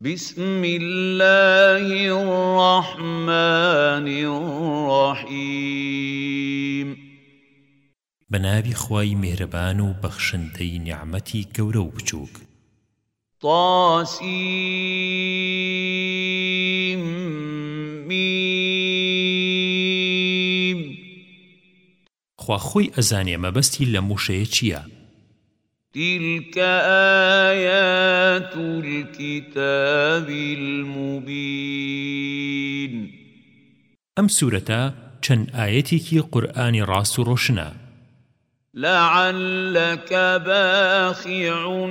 بسم الله الرحمن الرحيم بنابي خواي مهربان وبخشنتي نعمتي قورو بچوك طاسيم ميم خوا خوي أزاني مبستي لموشي چيا تلك آيات الكتاب المبين أم سورة چەند ئاەتێکی قورآانی ڕاست و ڕۆشنە لعلك باخع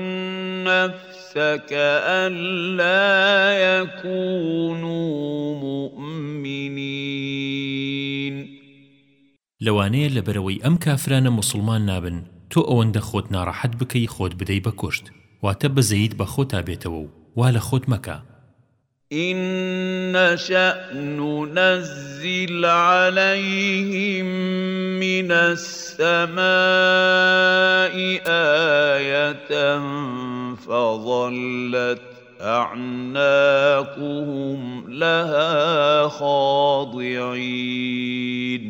نفسك ألا يكونوا مؤمنين لەوانەیە لە بەرەوەی ئەم کافرانە مسلمان نابن تۆ ئەوەندە خۆت ناڕەحەت بکەی خۆت بدەی بە کوشت واتە بزەیت بە خۆتا بێتەوە و وا لە خۆت مەکە إن نشأ ننزل عليهم من السماء آية فظلت أعناقهم لها خاضعين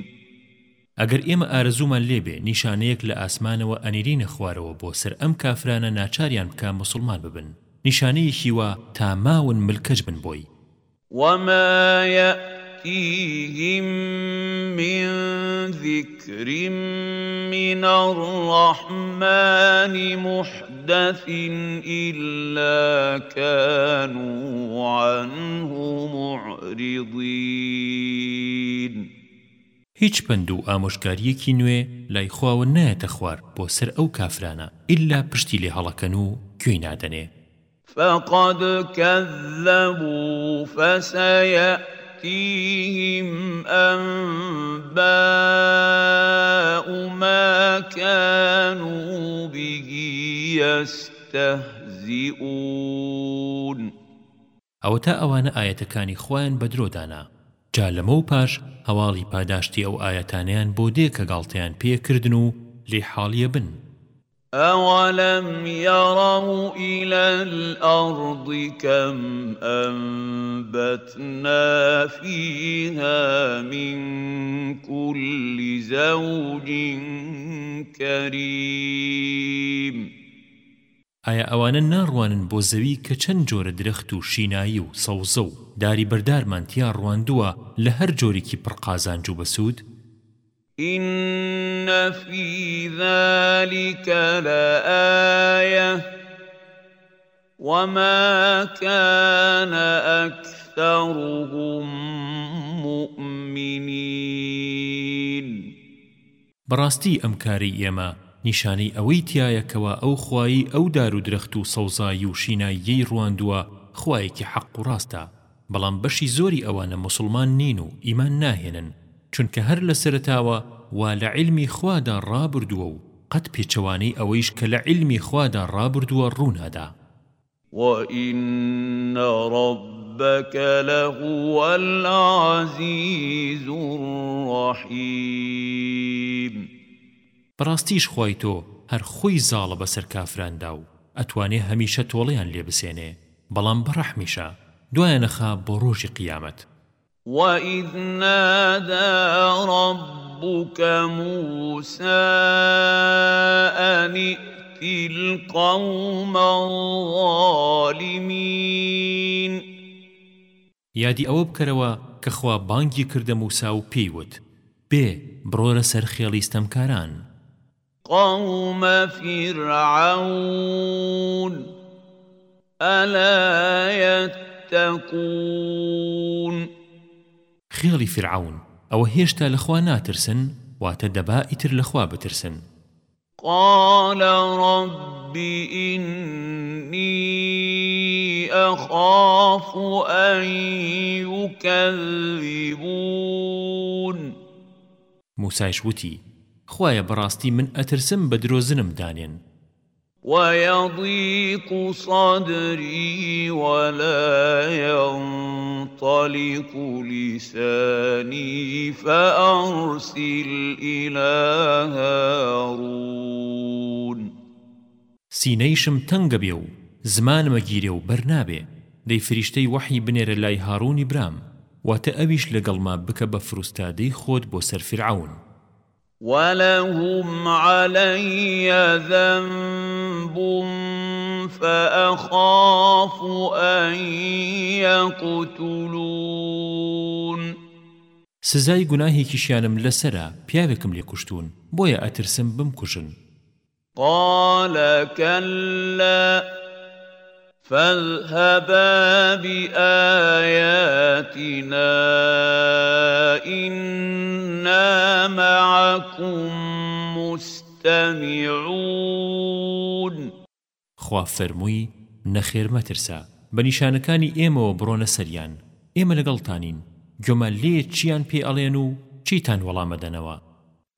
ئەگەر ئێمە ئارزومان لێبێ نیشانەیەک لە ئاسمانەوە ئەنیرینە خوارەوە بۆ سەر ئەم کافرانە ناچاریان بکە مسلمان ببن نیشانەیەکی وە تا ماون ملکەج بن بۆی وما يأتيهم من ذكر من الرحمن محدث إلا كانوا عنه معرضين هیچ پند و ئامۆژگاریەکی نوێ لای خواوە نایەتە خوار بۆ سەر ئەو کافرانە ئللا پشتی لێ هەڵەکەن و کوێی نادەنێ فقد كذبوا فسيأتيهم أنباء ما كانوا به يستهزئون أو تا أوان آية كان إخوان بدرودانا جا لەمە و پاش هەواڵی پاداشتی ئەو ئاەتانیان بۆ دێ کە گاڵتەیان پێکردن و لێ حاڵیە بن أولم يروا إلى الأرض كم أنبتنا فيها من كل زوج كريم ئایا ئەوانە ناڕوانن بۆ زەوی کە چەند جۆرە درەخت و شینایی و سەوزە و داری بەردارمان تیا ڕواندووە لە هەر جۆرێکی پڕقازانج و بەسوود إن في ذلك لآية وما كان أكثرهم مؤمنين براستي أمكاري يما نیشانەی ئەوەی تایەکەوە ئەو خوایی ئەو دار و درەخت و سەوزایی و شیناییەی ڕواندووە خوایەکی حەق و ڕاستە بەڵام بەشی زۆری ئەوانە مسلمان نین و ئیمان ناهێنن چونکە هەر لە سەرتاوە وا لە علمی خوادا ڕابردووە و قەت پێچەوانەی ئەوەیش کە لە علمی خوادا ڕابردووە ڕوونادا وَإِنَّ رَبَّكَ لَهُوَ الْعَزِيزُ الرَّحِيمُ بەڕاستیش خۆی تۆ هەر خۆی زاڵە بەسەر کافراندا و ئەتوانێ هەمیشە تۆڵیان لێ بسێنێ بەڵام بەڕەحمیشە دوایەنەخا بۆ ڕۆژی قیامەت وَإِذْ نَادَى رَبُّكَ مُوسَى أَنِ ائْتِ الْقَوْمَ الظَّالِمِينَ یادی ئەوە بکەرەوە کە خوا بانگی کردە موسا و پێیوت بێ بڕۆرە سەر خێڵی ستەمکاران قوم فرعون ألا يتقون خێڵی فرعون ئەوە هێشتا لەخوا ناترسن واتە دەبا ئیتر لەخوا بترسن قال رب إني أخاف أن يكذبون موسى شوتي خوایە بەڕاستی من ئەترسم بە درۆزنم دانێن ويضيق صدري ولا ينطلق لساني فأرسل إلى هارون سینەیشم تەنگە بێ و زمانمە گیرێ و بەرنابێ دەی فریشتەی وحی بنێرە لای هارونی برام واتە ئەویش لەگەڵما بکە بە فرستادەی خۆت بۆ سەر فرعون ولهم علي ذنب فأخاف أن يقتلون سزای گناهی کشیانم لسرا پیاوکم لکشتون بویا اترسم بمکشن قال كلا فاذهبا بآياتنا إن كنا معكم مستمعون خوا فرمووی نەخێر مەترسا بە نیشانەکانی ئێمەوە بڕۆنە سەریان ئێمە لەگەڵتانین گوێمە لێ چیان پێ ئەڵێن و چیتان وەڵامەدەنەوە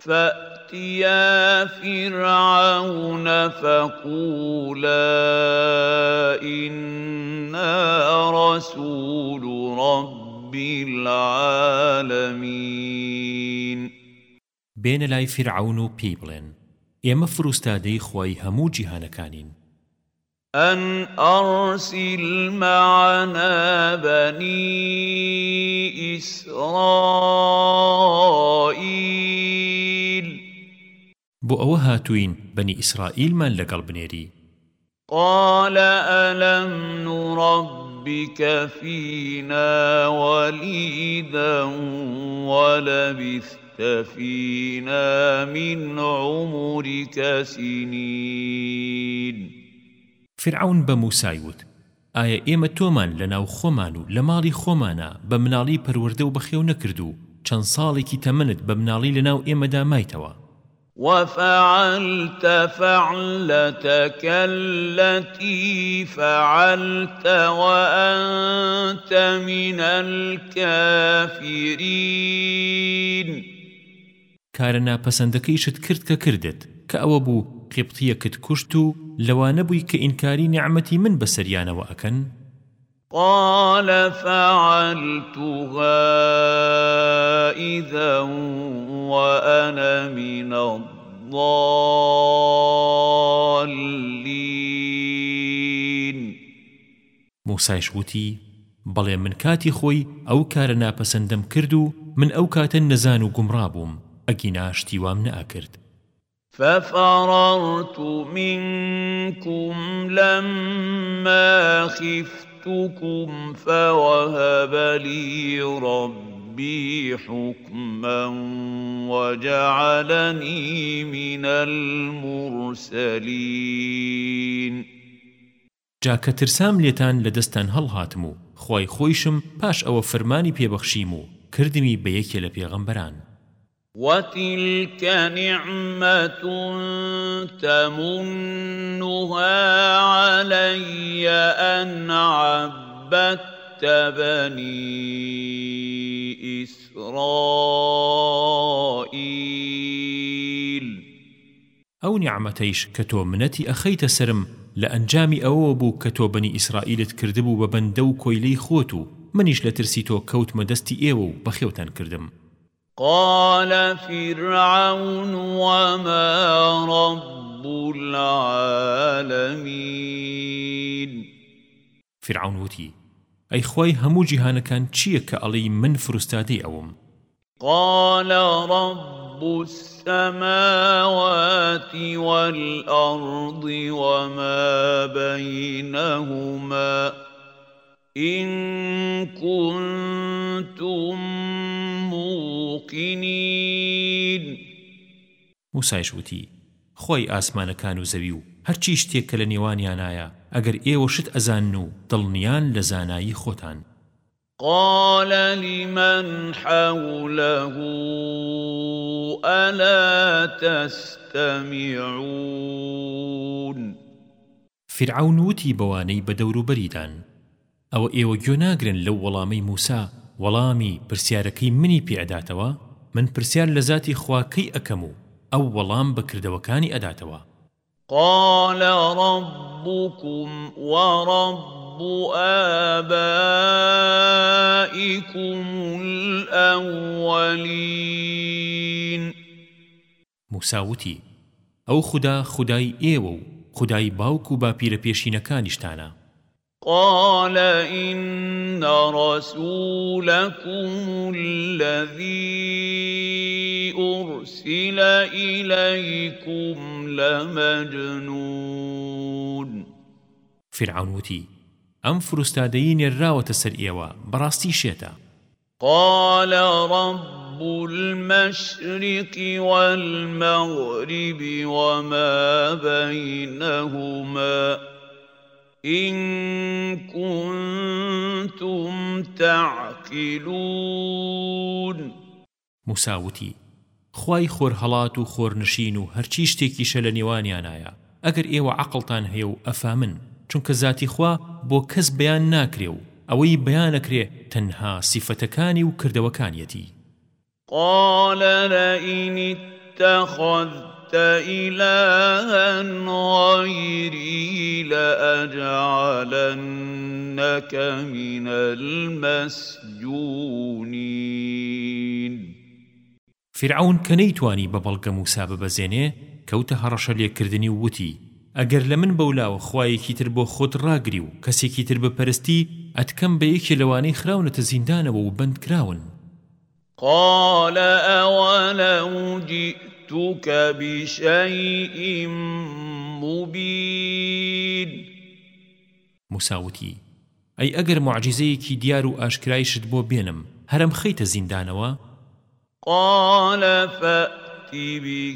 فأتيا فرعون فقولا إنا رسول رب رب العالمين بين لاي فرعون بيبلن ئێمە فروستادەی خۆی هەموو جیهانەکانین أن أرسل معنا بني إسرائيل بو أو هاتوين بني إسرائيل من لقل بنيري قال ألم نرب ربك فينا وليدا ولبثت فينا من عمرك سنين فرعون بموسايوت ئایا ئێمە تۆمان لە ناو خۆمان و لە ماڵی خۆمانە بە مناڵی پەروەردە و بەخێو نەکردو چەند ساڵێکی تەمەنت بە مناڵی لە ناو ئێمەدا مایتەوە وفعلت فعلتك التي فعلت وانت من الكافرين کارە ناپەسەندەکەیشت کرد کە کردت کە ئەوە بوو قیبتیەکت کوشت و لەوانە بووی کە ئینکاری نعممەتی من بەسەریانەوە ئەەکەن قال فعلتها إذا وأنا من الضالين موسایش وتی بەڵێ من کاتی خۆی ئەو کارە ناپەسەندەم کرد و من ئەو کاتە نەزان و گومڕا بووم ئەگی ناشتی وام نەئکرد ففررت منكم لما خفت جئتكم فوهب لي ربي حكما وجعلني من المرسلين جاکە ترسام لێتان لە دەستان هەڵهاتم و خۆی خۆیشم پاش ئەوە فەرمانی پێبەخشیم و کردمی بە یەکێ لە پێغەمبەران وتلك نعمة تمنها علي أن عبدت بني إسرائيل ئەو نیعممەتەیش کە تۆ منەتی ئەخەیتە سرم لە ئەنجامی ئەوە بوو کە تۆ بنی ئیسرائیلت کردبوو بە بەندە و کۆیلەی خۆت و منیش لە ترسی تۆ کەوتمە دەستی ئێوە و بەخێوتان کردم قال فرعون وما رب العالمين فرعون وتي ئەی خۆی هەموو جیهانەکان چییە کە ئەڵی من فرستادی ئەوم قال رب السماوات والأرض وما بينهما إن كنتم موقنين موسایش وتی خۆی ئاسمانەکان و زەوی و هەرچی شتێک کە لە نێوانیانایە ئەگەر ئێوەشت ئەزان و دڵنیان لە زانایی خۆتان قال لمن حوله ألا تستمعون فرعون وتي بواني بدور بريدان أو إيو جناغرن لو ولامي موسى وەڵامی پرسیارەکەی منی پێئداتەوە من پرسیار لە ذاتی خواکەی ئەەکەم و ئەو وەڵام بەکردەوەکانی ئەداتەوە قال ربكم ورب آبائكم الأولين موساوتی ئەو خدا خدای ئێوە و خدای باوک و باپیرە پێشینەکانیشتانە قال إن رسولكم الذي أرسل إليكم لمجنون فرعون وتي أم فرستادين الراوة السرئيوة براستي شيتا قال رب رب المشرق والمغرب وما بينهما إن كنتم تعقلون مساوتي خوای خۆر هەڵات و خۆرنشین و هەرچی شتێکیشە لە نێوانیانایە ئەگەر ئێوە عقلتان هەیە و ئەفامن چونکە ذاتی خوا بۆ کەس بەیان ناکرێ و ئەوەی بەیانەکرێ تەنها سیفەتەکانی و کردەوەکانیەتی قال لئن اتخذت اتخذت إلها غيري لأجعلنك من المسجونين فرعون کە نەیتوانی بە بەڵگە موسا ببەزێنێ کەوتە هەڕەشە لێکردنی وتی ئەگەر لە من بەولاوە خوایەکی تر بۆ خۆت ڕاگری و کەسێکی تر بپەرستی ئەتکەم بە یەکی لەوانەی خراونەتە زیندانەوە و بند کراون قال أولو جئت جئتك بشيء مبين مساوتی ئەی ئەگەر معجزەیەکی دیار و ئاشکرایشت بۆ بێنم هەرم خەیتە زیندانەوە قال فأت به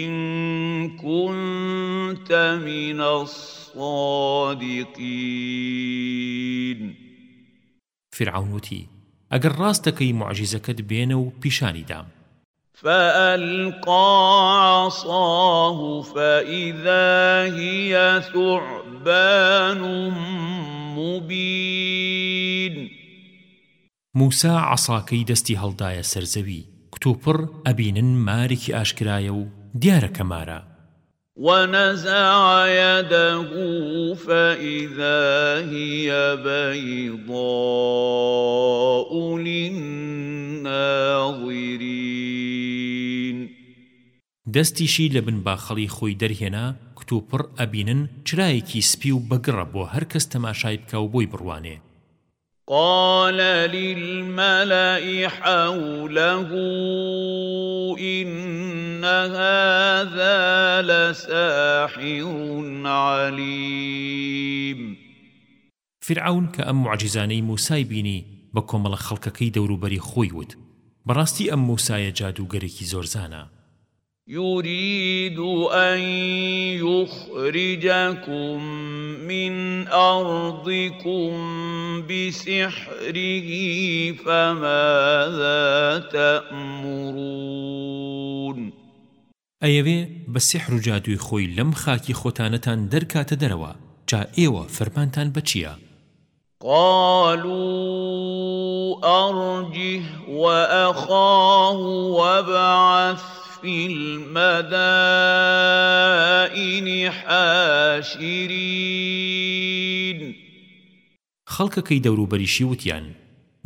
إن كنت من الصادقين فرعون وتی ئەگەر ڕاستەکەی معجزەکەت بێنە و پیشانی دام فألقى عصاه فإذا هي ثعبان مبين موسى عصاكي دستي هلدايا سرزوي كتوبر أبين مارك أشكرايو ديار كمارا ونزع يده فإذا هي بيضاء للناظرين دەستیشی لە بنباخەڵی خۆی دەرهێنا کتوپڕ ئەبینن چرایەکی سپی و بەگڕە بۆ هەر کەس تەماشای بکە و بۆی بڕوانێ قال للملأ حوله إن هذا لساحر عليم فرعون كأم معجزاني موسى بيني بكم الخلق كي دورو بري خويوت براستي أم موسى جادو غريكي زورزانا يريد أن يخرجكم من أرضكم بسحره فماذا تأمرون ئەیەوێ بە سحر و جادووی خۆی لەم خاکی خۆتانەتان دەرکاتە دەرەوە جا ئێوە فەرمانتان بە چییە؟ قالوا أرجه وأخاه وابعث في المدائن حاشرين خەڵکەکەی دەوروبەریشی وتیان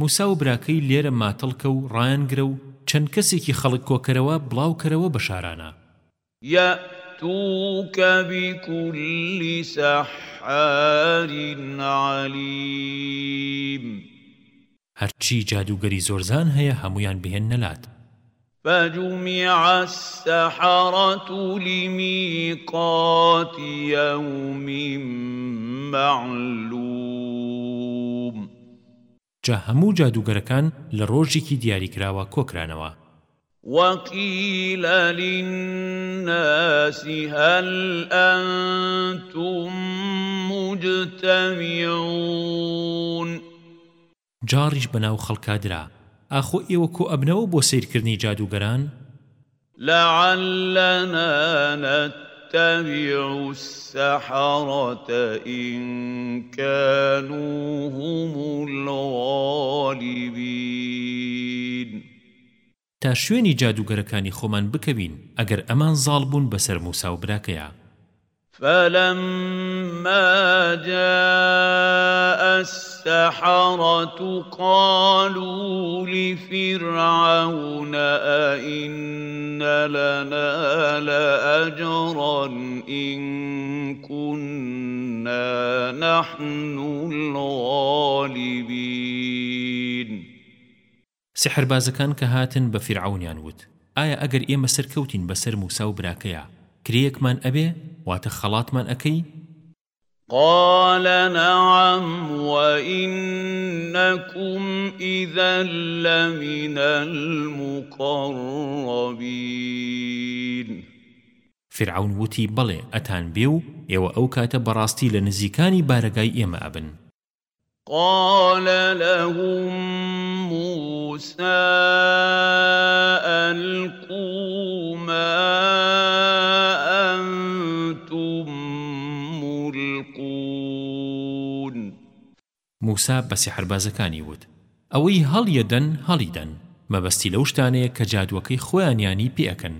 موسا و براکەی لێرە ماتەڵکە و ڕایانگرە و چەند کەسێکی خەڵک کۆکەرەوە بڵاوکەرەوە بە شارانە يأتوك بكل سحار عليم هەرچی جادوگەری زۆرزان هەیە هەمویان بهێن نەلات فجمع السحرة لميقات يوم معلوم جا هەموو جادوگەرەکان لە ڕۆژێکی دیاریکراوە کۆکرانەوە وقيل للناس هل أنتم مجتمعون جارج بناو خەڵکادرا ئاخۆ ئێوە کۆ ئەبنەوە بۆ سیرکردنی جادوگەران لعلنا نتبع السحرة إن كانوا هم الغالبين تا شوێنی جادوگەرەکانی خۆمان بکەوین ئەگەر ئەمان زاڵ بوون بەسەر موسا و براکەیە فلما جاء السحرة قالوا لفرعون أئن لنا لأجرا إن كنا نحن الغالبين سحر بازەکان کە هاتن بە فرعونیان وت ئایا ئەگەر ئێمە سەرکەوتین بەسەر موسا و براکەیە کرێکمان ئەبێ واتە خەڵاتمان ئەەکەی قال نعم وإنكم إذا لمن المقربين فرعون وتي بلي أتان بيو يو أوكات براستي لنزيكاني بارقاي إما أبن قال لهم موسى ألقوا موسا بە سحربازەکانی وت ئەوەی هەڵیەدەن هەڵیدەن مەبەستی لەو شتانەیە کە جادوەکەی خۆیانیانی پێەکەن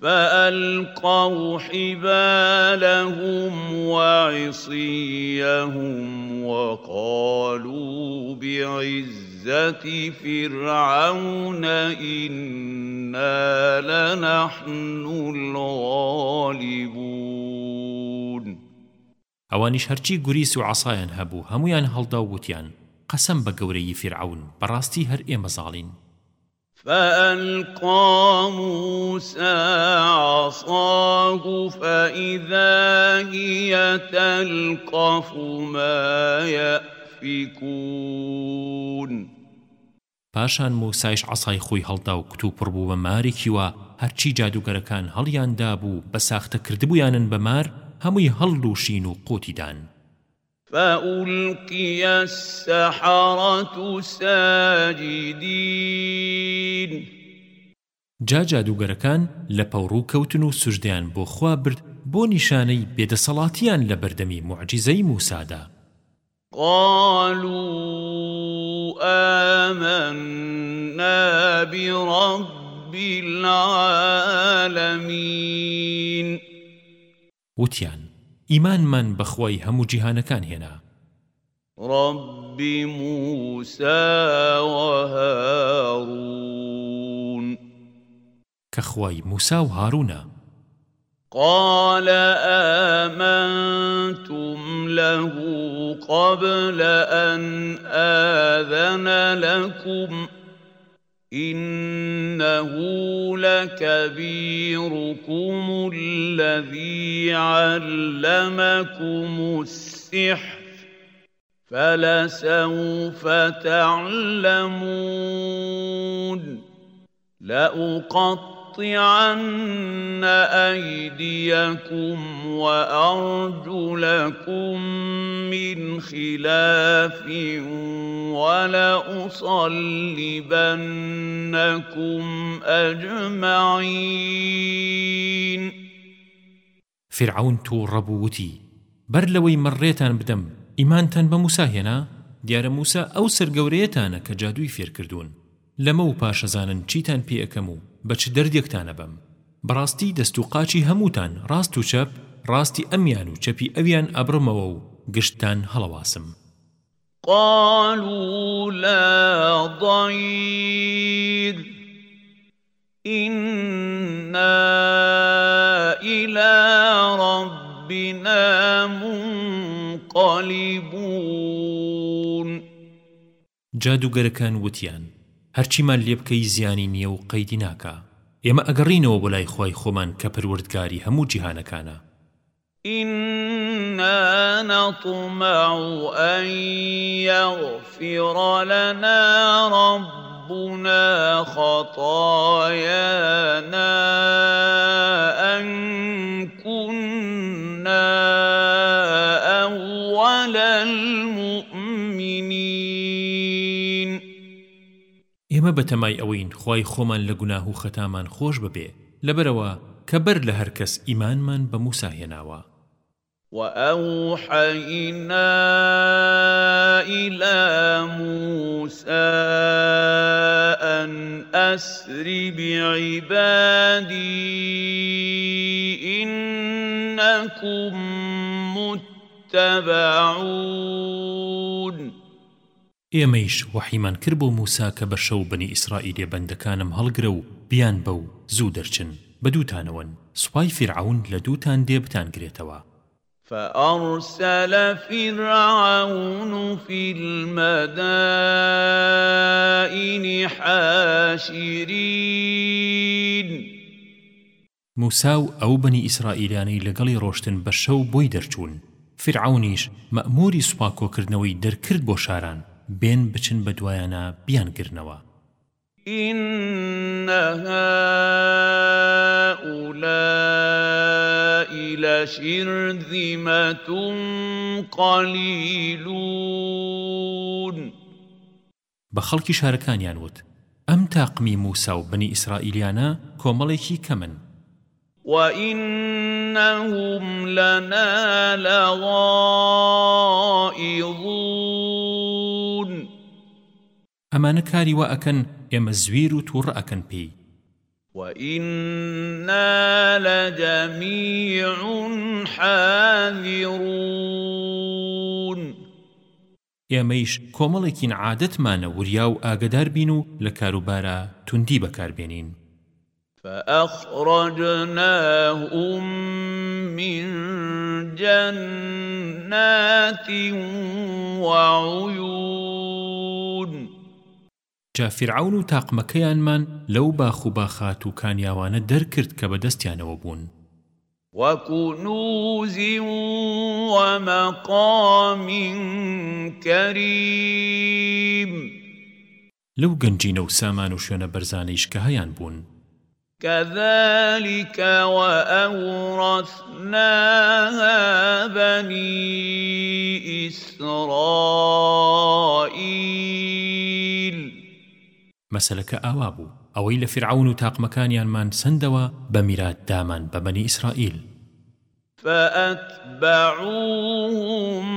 فألقوا حبالهم وعصيهم وقالوا بعزة فرعون إنا لنحن الغالبون ئەوانیش هەرچی گوریس و عسایان هەبوو هەمویان هەڵدا وتیان قەسەم بە گەورەی فرعون بەڕاستی هەر ئێمە زاڵین فألقى موسى عصاه فإذا هي تلقف ما يأفكون پاشان موسایش عصای خۆی هەڵدا و کتو پڕبوو بە مارێکیوە هەرچی جادوگەرەکان هەڵیاندا بوو بە ساختە کردبوویانن بە مار هەمووی هەڵلووشین و قوتیدان فألقي السحرة ساجدين جا جادوگەرەکان لە پەوڕوو کەوتن و سوژدەیان بۆ خوا برد بۆ نیشانەی بێدەسەڵاتیان لە بەردەمی معجزەی موسادا قالوا آمنا برب العالمين وتیان ئیمانمان بەخوای هەموو جیهانەکان هێنا ربي موسى وهارون كخواي موسى وهارون قال آمنتم له قبل أن آذن لكم ۖ إنه لكبيركم الذي علمكم السحر فلسوف تعلمون لأقطع لأقطعن أيديكم وأرجلكم من خلاف ولأصلبنكم أجمعين فرعون تو ڕەبووتی بەر لەوەی مەڕێتان بدەم ئیمانتان بە موساهێنا دیارە موسا ئەو سرگەورەیەتانە کە جادووی فێر کردوون لەمە و پاشەزانن چیتان پێ ئەەکەم و بە چ دەردێکتانە بم بەڕاستی دەست و قاچی هەمووتان ڕاست و چەپ ڕاستی ئەمیان و چەپی ئەویان ئەبرمەوە و گشتان هەڵەواسم قالوا لا ضير إنا إلى ربنا منقلبون جادو گەرەکان وتیان هەرچیمان لێ بکەی زیانی نییە و قەیدی ناکە ئێمە ئەگەڕینەوە بۆ لای خۆی خۆمان کە پروردگاری هەموو جیهانەکانە إنا نطمع أن يغفر لنا ربنا خطايانا أن كنا أولى المؤمنين ئێمە بەتەمای ئەوین خی خۆمان لە گوناه و خەتامان خۆش ببێ لەبەرەوە کە بەر لە هەرکەس ئیمانمان بە موساهێناوە وأوحينا إلى موسى أن أسر بعبادي إنكم متبعون ئێمەیش وحیمان کرد بۆ موسا کە بە شەو بنی ئیسرائیلێ بەندەکانم هەڵگرە و بیان بە و زوو دەرچن بە دووتانەوەن سوپای فرعون لە دووتان دێبتان گرێتەوە فأرسل فرعون في المدائن حاشرين موساو ئەو بنی ئیسرائیلانەی لەگەڵی ڕۆشتن بە شەو بۆی دەرچوون فرعونیش مەموری سوپاکۆکردنەوەی دەرکرد بۆ شاران بێن بچن بە دوایانە بیانگرنەوە إن هؤلاء لشرذمة قليلون بخلقي شاركان يانوت ئەم تاقمی موسا و بنی ئیسرائیلیانە کۆمەڵێکی کەمن وَإِنَّهُمْ لَنَا لَغَائِظُونَ ئەمانە کاری وە ئەکەن ئێمە زویر و تووڕە ئەکەن پێی وَإِنَّا لَجَمِيعٌ حَاذِرُونَ ئێمەیش کۆمەڵێکین عادەتمانە وریا و ئاگدار بین و لە کاروبارە توندی بەکاربێنین فأخرجناهم من جنات وعيون جا فرعون و تاقمەکەیانمان لەو باخ و باخات و کانیاوانە دەرکرد کە بەدەستیانەوە بوون وكنوز ومقام كريم لو گەنجینە و سامان و شوێنە بەرزانەیش کە هەیان بوون كذلك وأورثناها بني إسرائيل مەسلەکە ئاوا بوو ئەوەی لە فرعون و تاقمەکانیانمان سندەوە بە میرات دامان بە بەنی ئیسرائیل فأتبعوهم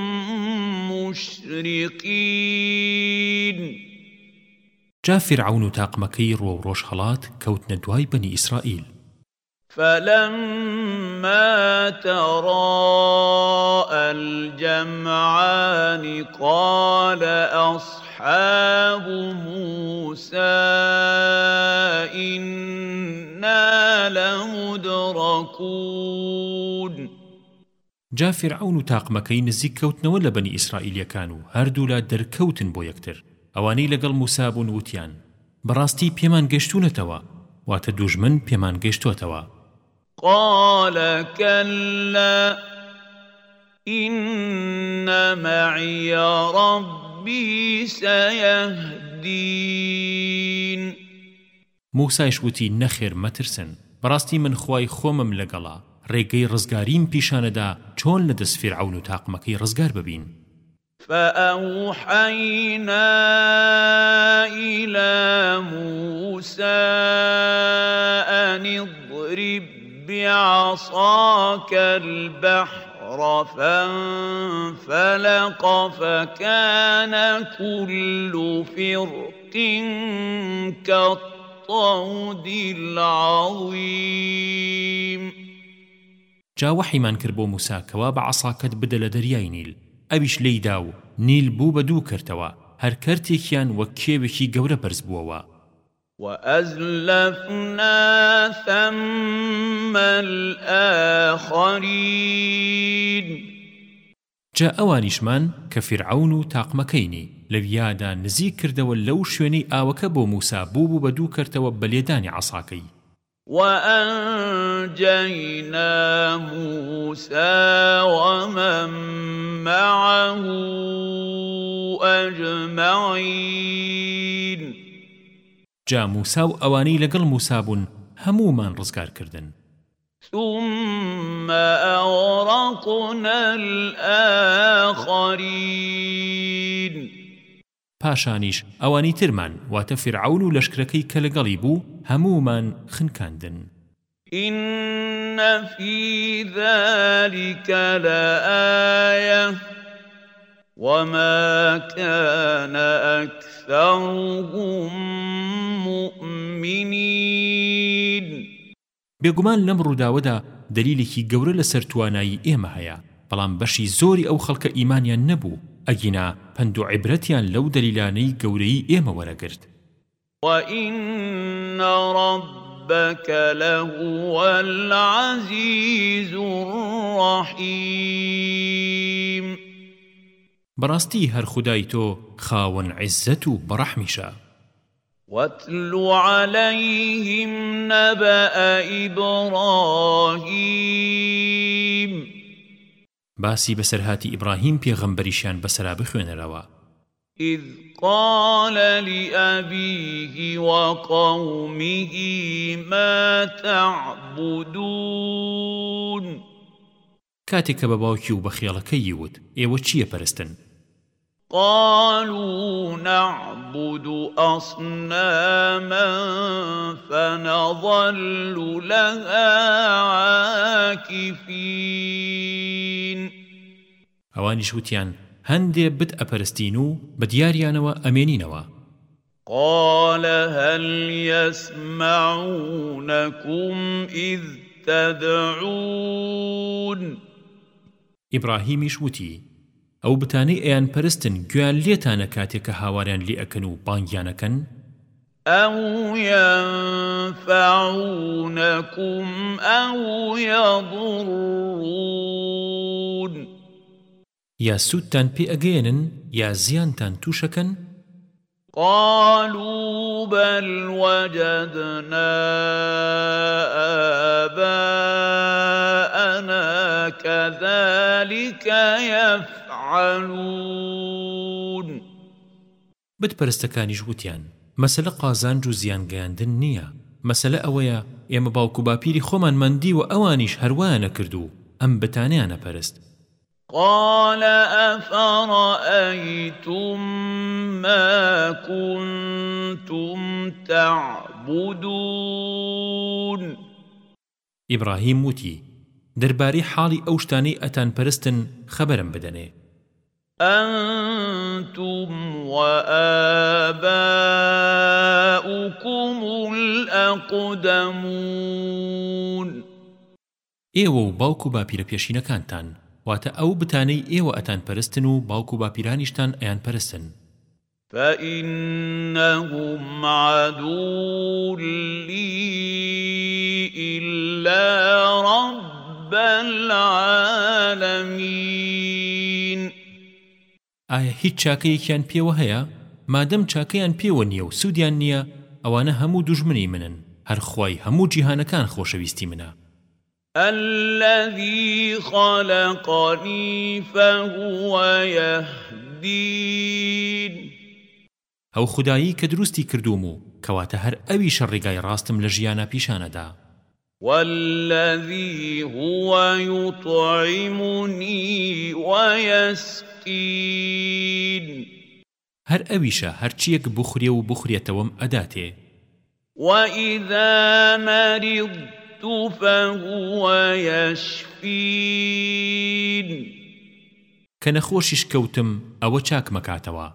مشرقين جا فرعون و تاقمەکەی ڕۆ ڕۆژ هەڵات کەوتنە دوای بنی ئیسرائیل فلما تراءى الجمعان قال اصحاب موسى انا لمدركون جا فرعون و تاقمەکەی نزیک کەوتنەوە لە بەنی ئیسرائیلەکان و هەردوو لا دەرکەوتن بۆ یەکتر ئەوانەی لەگەڵ موسابوون وتیان بەڕاستی پێمان گەشتونەتەوە واتە دوژمن پێمان گەشتوتەوە قال كلا إن معي ربي سيهدين موسایش وتی نەخێر مەترسن بەڕاستی من خوای خۆمم لەگەڵا ڕێگەی ڕزگارین پیشانەدا چۆن لە دەست فێرعون و تاقمەکەی ڕزگار ببین فأوحينا إلى موسى أن اضرب بعصاك البحر فانفلق فكان كل فرق كالطود العظيم جا وحیمان کرد بۆ موساکەوە بە عساکەت بدە لە دەریای نیل ئەویش لێیدا و نیل بوو بە دوو کردەوە هەر کەرتێکیان وەک کێوێکی گەورە بەرز بووەوە وأزلفنا ثم الآخرين جا ئەوانیشمان کە فرعون و تاقمەکەینی لەویادا نزیک کردەوە لەو شوێنەی ئاوەکە بۆ موسا بوو بە دوو کردەوە بەلێدانی عساکەی وأنجينا موسى ومن معه أجمعين جا موسا و ئەوانەی لەگەڵ موسا بوون هەمومان ڕزگار کردن ثم أغرقنا الآخرين پاشانیش ئەوانی ترمان واتە فرعون و لەشکرەکەی کە لەگەڵی بوو هەمومان خنکاندن إن في ذلك لآية وما كان أكثرهم مؤمنين بێگومان لەم ڕووداوەدا دەلیلێکی گەورە لە سەرتوانایی ئێمە هەیە بەڵام بەشی زۆری ئەو خەڵکە ئیمانیان نەبوو ئەگینا پند و عیبرەتیان لەو دەلیلانەی گەورەی ئێمە وەرەگرت وَإِنَّ رَبَّكَ لَهُوَ الْعَزِيزُ الرَّحِيمُ براستي هر خداي تو خاون عزتو برحمشا واتل عليهم نبأ إبراهيم باسي بسرهاتي إبراهيم بيغمبريشان بسرا بخوين روا إذ قال لأبيه وقومه ما تعبدون کاتێک کە بە باوکی و بە خێڵەکەی وت ئێوە چییە پەرستن قالوا نعبد أصناما فنظل لها عاكفين ئەوانیش وتیان هەندێ بت ئەپەرستین و بە دیاریانەوە ئەمێنینەوە قال هل يسمعونكم إذ تدعون ئیبراهیمیش وتی ئەو بتانەی ئەیان پەرستن گویان لێتانە کاتێککە هاواریان لێ ئەکەن و بانگیانەکەن أو ينفعونكم أو يضرون يا سوتان بي أجينن يا زيانتان توشكن قالوا بل وجدنا آباءنا كذلك يفعلون بتپەرستەکانیش وتیان مەسلە قازانج و زیانگەیاندن نییە مەسلە ئەوەیە ئێمە باوکو باپیری خۆمان مندی و ئەوانیش هەروانە کردو ئەم بتانیانە پەرست قال أفرأيتم ما كنتم تعبدون إبراهيم وتي درباري حالي أوشتاني أتان برستن خبرا بدني أنتم وآباؤكم الأقدمون إيوه باوكو بابير بيشينكانتان واتە ئەو بتانەی ئێوە ئەتان پەرستن و باوکو و باپیرانیشتان ئەیان پەرستن فإنهم عدو لي إلا رب العالمين ئایا هیچ چاکەیەکیان پێوە هەیە مادەم چاکەیان پێوە نییە و سوودیان نییە ئەوانە هەموو دوژمنی منن هەر خی هەموو جیهانەکان خۆشەویستی منە الذي خلقني فهو يهدين ئەو خدایی کە دروستی کردووم و کەواتە هەر ئەوی شەڕێگای ڕاستم لە ژیانە پیشانەدا والذي هو يطعمني ويسقين هەر ئەویشە هەرچیەک بخورێ و بخورێتەوەم ئەداتێ وإذا مرضت فهو يشفين کە نەخۆشیش کەوتم ئەوە چاک مەکاتەوە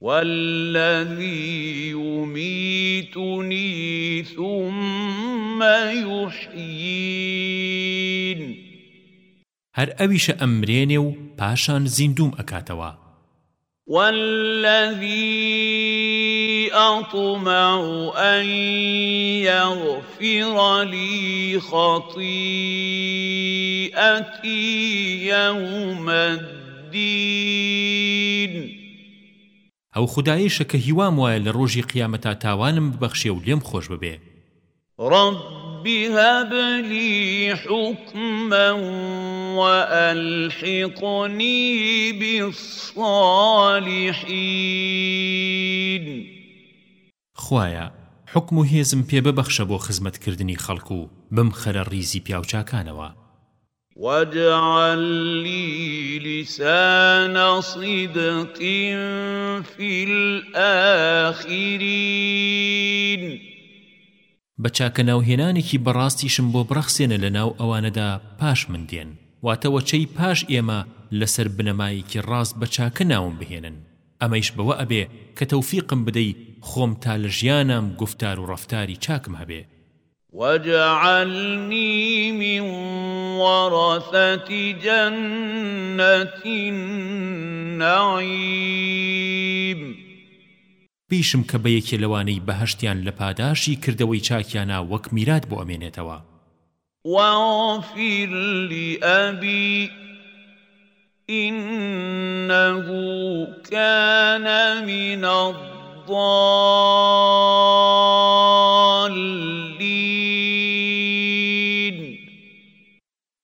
والذي يميتني ثم يحيين هەر ئەویشە ئەمرێنێ و پاشان زیندوم ئەکاتەوە والذي أطمع أن يغفر لي خطيئتي يوم الدين ئەو خدایشە کە هیوام وایە لە ڕۆژی قیامەتا تاوانم ببەخشێ و لێم خۆش ببێ رب لي حكما وألحقني بالصالحين خوایە حکم و هێزم پێ ببەخشە بۆ خزمەتکردنی خەڵکو و بمخەرە ریزی پیاوچاکانەوە واجعل لي لسان صدق في الآخرين بچاکە ناوهێنانێکی بەڕاستیشم بۆ بڕەخسێنە لە ناو ئەوانەدا پاش من دێن واتەوە چەی پاش ئێمە لەسەر بنەمایەکی ڕاست بە چاکە ناوم بهێنن ئەمەیش بەوە ئەبێ کە تەوفیقم بدەیت خۆم تا لە ژیانم گفتار و ڕفتاری چاکم هەبێ واجعلني من ورثة جنة النعيم پیشم کە بە یەکێ لەوانەی بەهشتیان لە پاداشی کردەوەی چاکیانە وەک میرات بۆ ئەمێنێتەوە وافر لأبي إنه كان من الضالين الضالين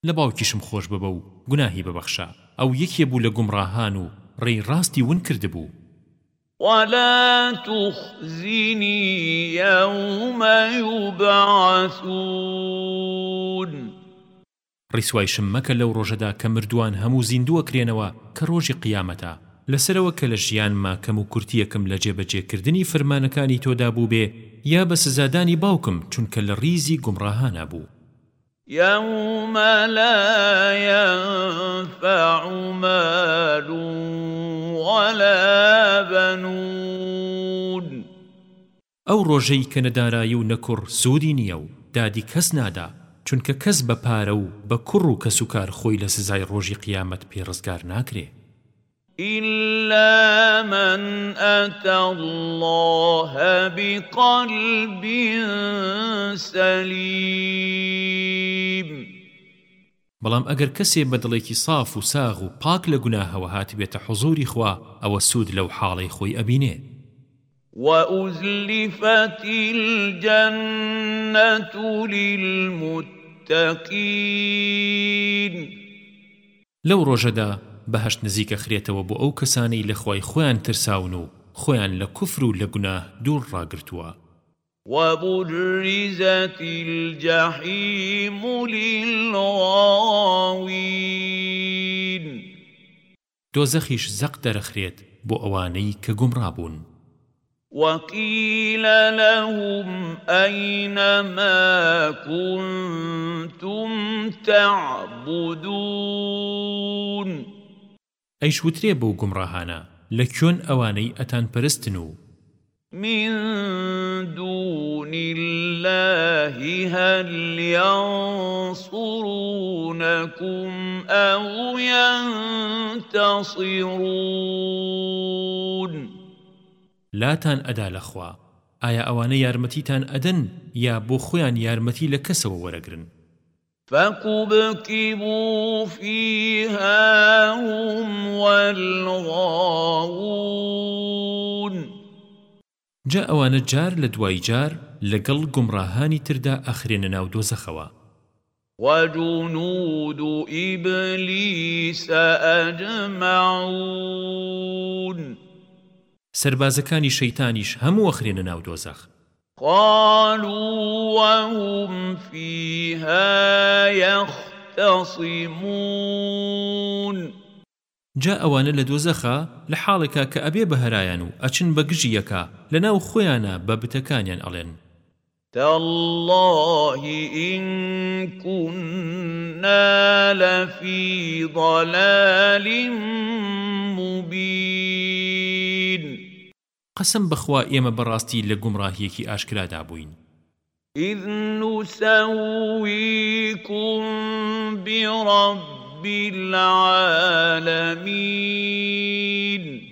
لە باوکیشم خۆش ببە و گوناهی ببەخشە ئەو یەکێ بوو لە گومڕاهان و ڕێی ڕاستی ون کردبوو ولا تخزني يوم يبعثون ڕیسوایشم مەکە لەو ڕۆژەدا کە مردووان هەموو زیندووە کرێنەوە کە ڕۆژی قیامەتە لەسەرەوە کە لە ژیانما کەم و کورتیەکەم لە جێبەجێکردنی فرمانەکانی تۆدا بوو بێ یا بە سزادانی باوکم چونکە لە ریزی گمڕاهانە بوو يوم لا ينفع مال ولا بنون ئەو ڕۆژەی کە نەدارایی و نەکوڕ سوودی نییە و دادی کەس نادا چونکە کەس بە پارە و بە کوڕ و کەسوکار خۆی لە سزای ڕۆژی قیامەت پێڕزگار ناکرێت إلا من أتى الله بقلب سليم بەڵام ئەگەر کەسێ بەدڵێکی صاف و ساغ و پاک لە گوناهەوە هاتبێتە حزوری خوا ئەوە سوود لەو حاڵی خۆی ئەبینێ وأزلفت الجنة للمتقين لو رجدا بەهشت نزیکە خرێتەوە بۆ ئەو کەسانەی لە خۆی خۆیان ترساون و خۆیان لە کوفر و لە گوناه دوور ڕاگرتووە وبرزت الجحيم للغاوين دۆزەخیش زەق دەرەخرێت بۆ ئەوانەی کە گومڕا بوون وقيل لهم أين ما كنتم تعبدون ئەیشوترێ بۆ گومڕاهانە لە کوێن ئەوانەی ئەتان پەرستن و من دون الله هل ينصرونكم أو ينتصرون لاتان أدا لخوا ئایا ئەوانە یارمەتیتان ئەدەن یا بۆ خۆیان یارمەتی لە کەسەوە وەرەگرن فكبكبوا فيها هم والغاوون جا ئەوانە جار لە دوای جار لەگەڵ گومڕاهانی تردا ئەخرێنە ناو دۆزەخەوە وجنود إبليس أجمعون سربازەکانی شەیتانیش هەموو ئەخرێنە ناو دۆزەخ قالوا وهم فيها يختصمون جا ئەوانە لە دۆزەخە لە حاڵێکە کە ئەبێ بەهرایان و ئەچن بە گژی یەکە لەناو خۆیانە بە بتەکانیان ئەڵێن تالله إن كنا لفي ضلال مبين قەسم بخوا ئێمە بەڕاستی لە گومڕاهیەکی ئاشکرادا بووین إذ نسويكم برب العالمين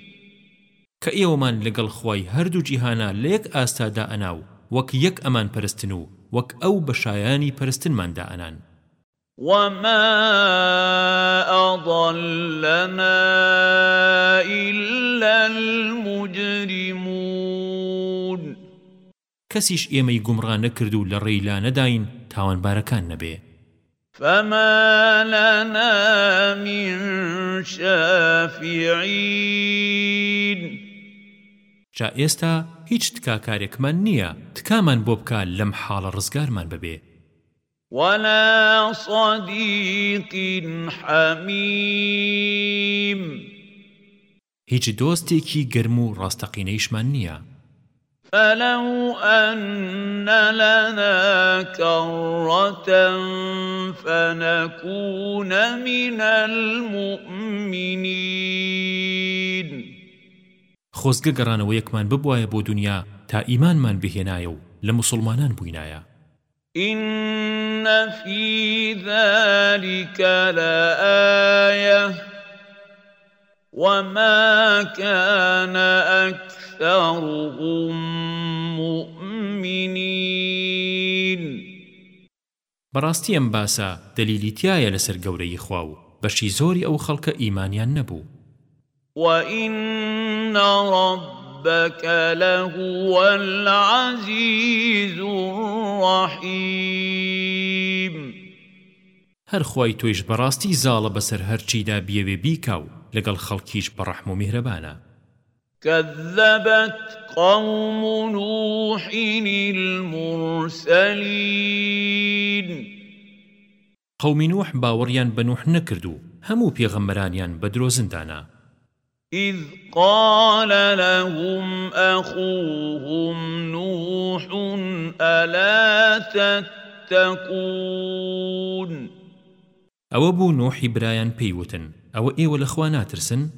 كأيومان لقل خواي هردو جيهانا ليك آستادا أناو وك يك أمان پرستنو وك أو بشاياني پرستن من دا أنان وما أضلنا إلا المجرمون کەسیش ئێمەی گومڕان نەکرد و لە ڕێی لا نەداین تاوانبارەکان نەبێ فما لنا من شافعين جا ئێستا هیچ تکاکارێکمان نییە تکامان بۆ بکە لەم حاڵە ڕزگارمان ببێ ولا صديق حميم هیچ دۆستێکی گرم و ڕاستەقینەیشمان نییە فلو أن لنا كرة فنكون من المؤمنين خۆزگە گەڕانەوە یەکمان ببوایە بۆ دنیا تا ئیمانمان بهێنایە و لە مسلمانان بووینایە إن في ذلك لآية وما كان أكثرهم مؤمنين بەڕاستی ئەم باسە دەلیلی تایە لەسەر گەورەی خوا و بەشی زۆری ئەو خەڵکە ئیمانیان نەبوو وئین ڕب ربك لهو العزيز الرحيم هەر خوای تۆیش بەڕاستی زاڵە بەسەر هەرچیدا بیەوێ بیکاو لەگەڵ خەڵکیش بەڕەحم و میهرەبانە كذبت قوم نوح المرسلين قوم نوح باوەڕیان بە نوح نەکرد و هەموو پێغەمبەرانیان بە درۆزندانە إذ قال لهم أخوهم نوح ألا تتقون ئەوە بوو نۆحی برایان پێیوتن ئەوە ئێوە لە خوا ناترسن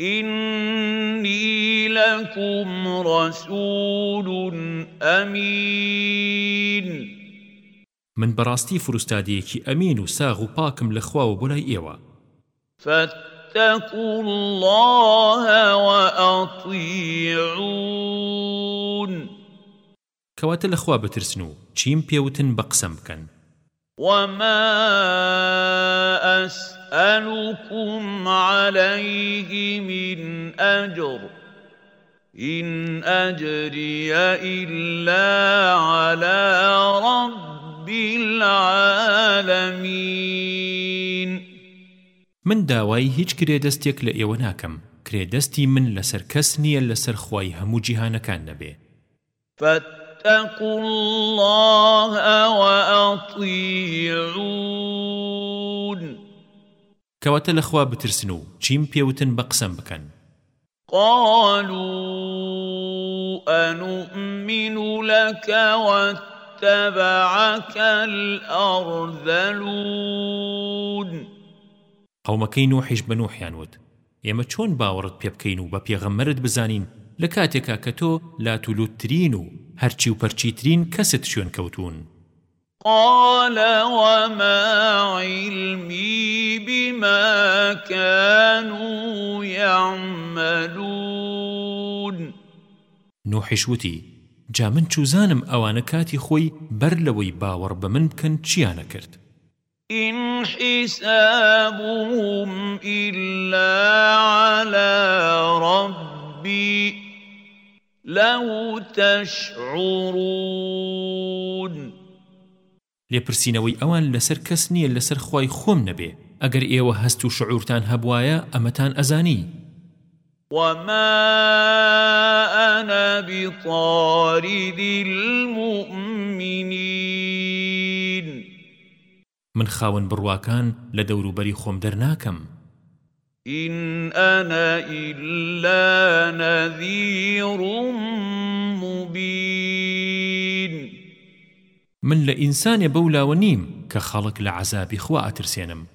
إني لكم رسول أمين من براستي فرستاديكي أمين وساغ وباكم لخواه بولاي إيوا فاتقوا فاتقوا الله وأطيعون كواتە لەخوا بترسن و چیم پێوتن بە قسەم بکەن وما أسألكم عليه من أجر إن أجري إلا على رب العالمين من داوای هیچ کرێ دەستێک لە ئێوە ناکەم کرێ دەستی من لەسەر کەس نییە لەسەر خوای هەموو جیهانەکان نەبێ فاتقوا الله وأطيعون كواتا لخوا بترسنو چيم بيوتن بقسم بكن قالوا أنؤمن لك واتبعك الأرذلون قەومەکەی نوحیش بە نوحیان وت ئێمە چۆن باوەڕت پێ بکەین و بە پێغەممەرت بزانین لە کاتێکا کە تۆ لاتولوترین و هەرچی و پەرچیترین کەست شوێن کەوتون قال وما علمي بما كانوا يعملون نوحش وتي جا من چوزانم ئەوانە کاتی خۆی بەر لەوەی باوەڕ بە من بکەن چیانە کرد إن حسابهم إلا على ربي لو تشعرون لێپرسینەوەی ئەوان لەسەر کەس نییە لەسەر خی خۆم نەبێ ئەگەر ئێوە هەست و شعورتان هەبوایە ئەمەتان ئەزانی وما أنا بطارد المؤمنين من خاون بڕواکان لە دەوروبەری خۆم دەرناکەم إن أنا إلا نذير مبين من لإنسان بولا ونيم كخلق لعذاب إخوة أترسينم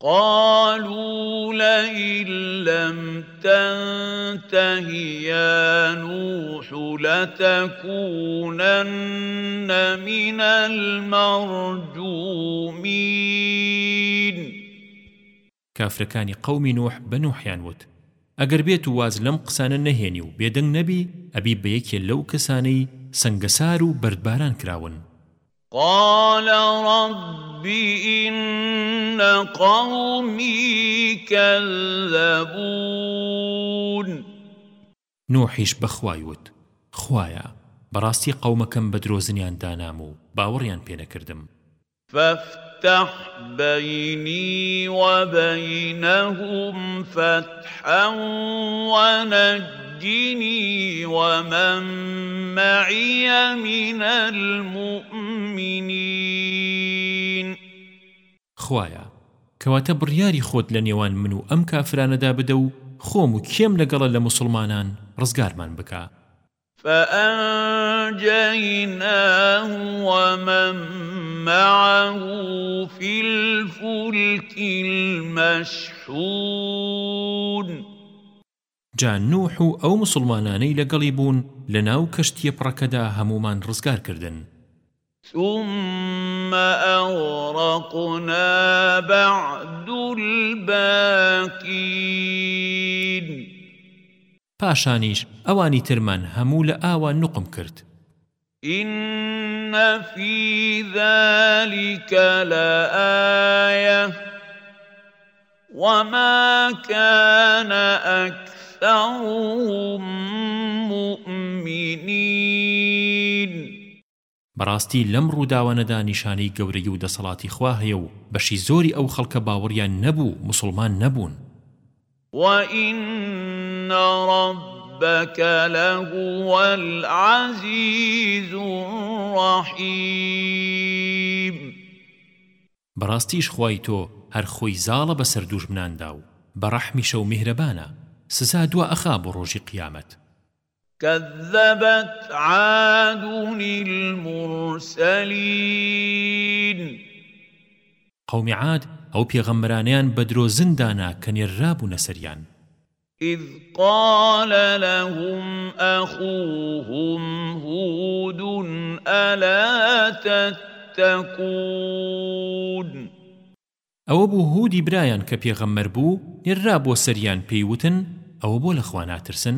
قالوا لئن لم تنته يا نوح لتكونن من المرجومين کافرەکانی قومی نوح بە نوحیان وت ئەگەر بێت و واز لەم قسانە نەهێنی و بێدەنگ نەبی ئەبی بە یەکێ لەو کەسانەی سەنگەسار و بەردباران کراون قال رب رب إن قومي كذبون نوحيش بخوايوت خوايا براستي قومكم بدروزنيان دانامو باوريان بينا كردم فافتح بيني وبينهم فتحا ونجني ومن معي من المؤمنين خوایە کەواتە بڕیاری خۆت لە نێوان من و ئەم کافرانەدا بدە و خۆم و کێم لەگەڵە لە مسلمانان ڕزگارمان بکە فأنجيناه ومن معه في الفلك المشحون جان نوح و ئەو مسلمانانەی لەگەڵی بوون لە ناو کەشتیە پڕەکەدا هەمومان ڕزگار کردنن ثم أغرقنا بعد الباقين پاشانیش ئەوانی ترمان هەموو لە ئاوا نوقم کرد إن في ذلك لآية وما كان أكثرهم مؤمنين بەڕاستی لەم ڕووداوانەدا نیشانەی گەورەی و دەسەڵاتی خوا هەیە و بەشی زۆری ئەو خەڵکە باوەڕیان نەبوو مسلمان نەبوون وَإِنَّ رَبَّكَ لَهُوَ الْعَزِيزُ الرَّحِيمُ بەڕاستیش خوای تۆ هەر خۆی زاڵە بەسەر دوژمناندا و بەڕەحمیشە و میهرەبانە سزا دوا ئەخا بۆ ڕۆژی قیامەت كذبت عاد المرسلين قوم عاد او پیغمبرانیان بدرو زندانا کنیرابو نسریان إذ قال لهم أخوهم هود ألا تتقون ئەوە بوو هودی برایان کە پێغەممەەر بوو نێرا بۆ سەریان پێیوتن ئەوە بۆ لە خواناترسن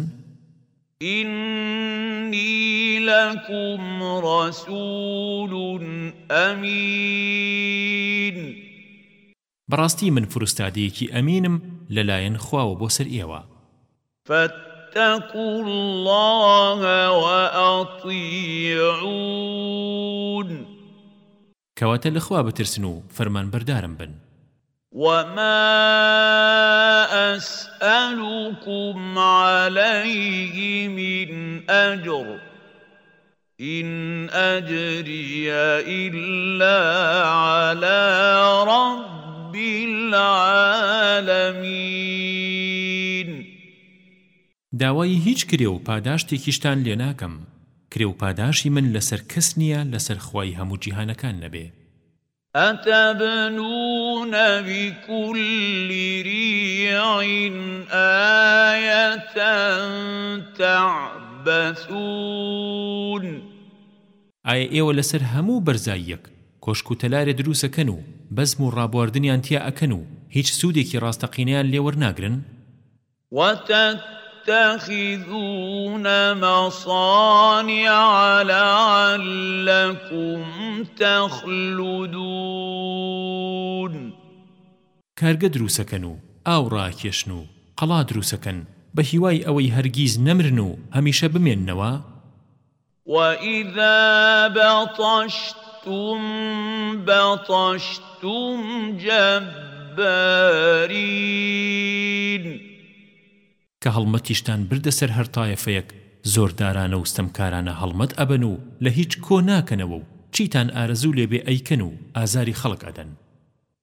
إني لكم رسول أمين براستي من فرستاديكي أمينم للاين خواه بوسر إيوا فاتقوا الله وأطيعون كواتا الإخوة بترسنو فرمان بردارم بن وما اسالكم عليه من اجر ان اجري الا على رب العالمين داوای هیچ کرێ و پاداشتێکیشتان لێ ناکەم کرێ و پاداشی من لەسەر کەس نییە لەسەر خوای هەموو جیهانەکان نەبێت أتبنون بكل ريع آية تعبثون ئایا ئێوە لەسەر هەموو بەرزاییەک کۆشک و تەلارە دروسەکەن و بەزم و ڕابواردنیان تیا ئەکەن و هیچ سوودێکی ڕاستەقینیان لێوەرناگرن وتتخذون مصانع لعلكم تخلدون کارگە دروسەکەن و ئاو ڕاکێشن و قەڵا دروسەکەن بە هیوای ئەوەی هەرگیز نەمرن و هەمیشە بمێننەوە وَإِذَا بَطَشْتُمْ بَطَشْتُمْ جَبَّارِينَ کە هەڵمەتیشتان بردە سەر هەر تایەفەیەک زۆردارانە و ستەمکارانە هەڵمەت ئەبەن و لە هیچ کۆ ناکەنەوە و چیتان ئارەزوو لێبێ ئەیکەن و ئازاری خەڵک ئەدەن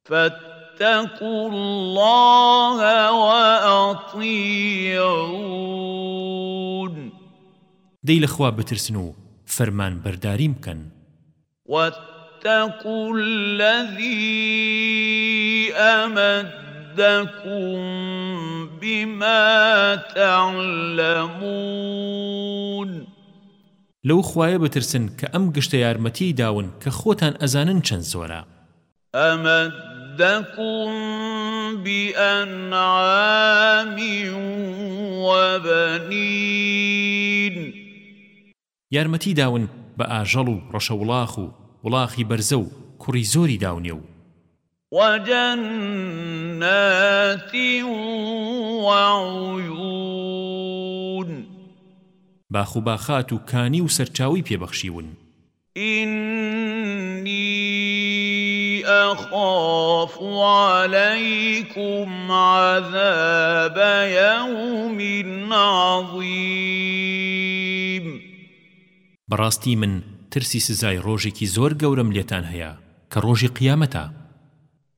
فاتقوا الله وأطيعون دي لخوا بترسنو فرمان برداري مكن واتقوا الذي أمدكم بما تعلمون لەو خوایە بترسن کە ئەم گشتە یارمەتی داون کە خۆتان ئەزانن چەند زۆرە أمدكم بأنعام وبنين یارمەتی داون بە ئاژەڵ و ڕەشەوڵاخ و وڵاخی بەرزە و کوڕی زۆری داونێ و وجنات وعيون باخوباخات و کانی و سەرچاوی پێبەخشیون إني أخاف عليكم عذاب يوم عظيم براستي من ترسي سزاي روجي كي زور قورم ليتان هيا كروجي قيامتا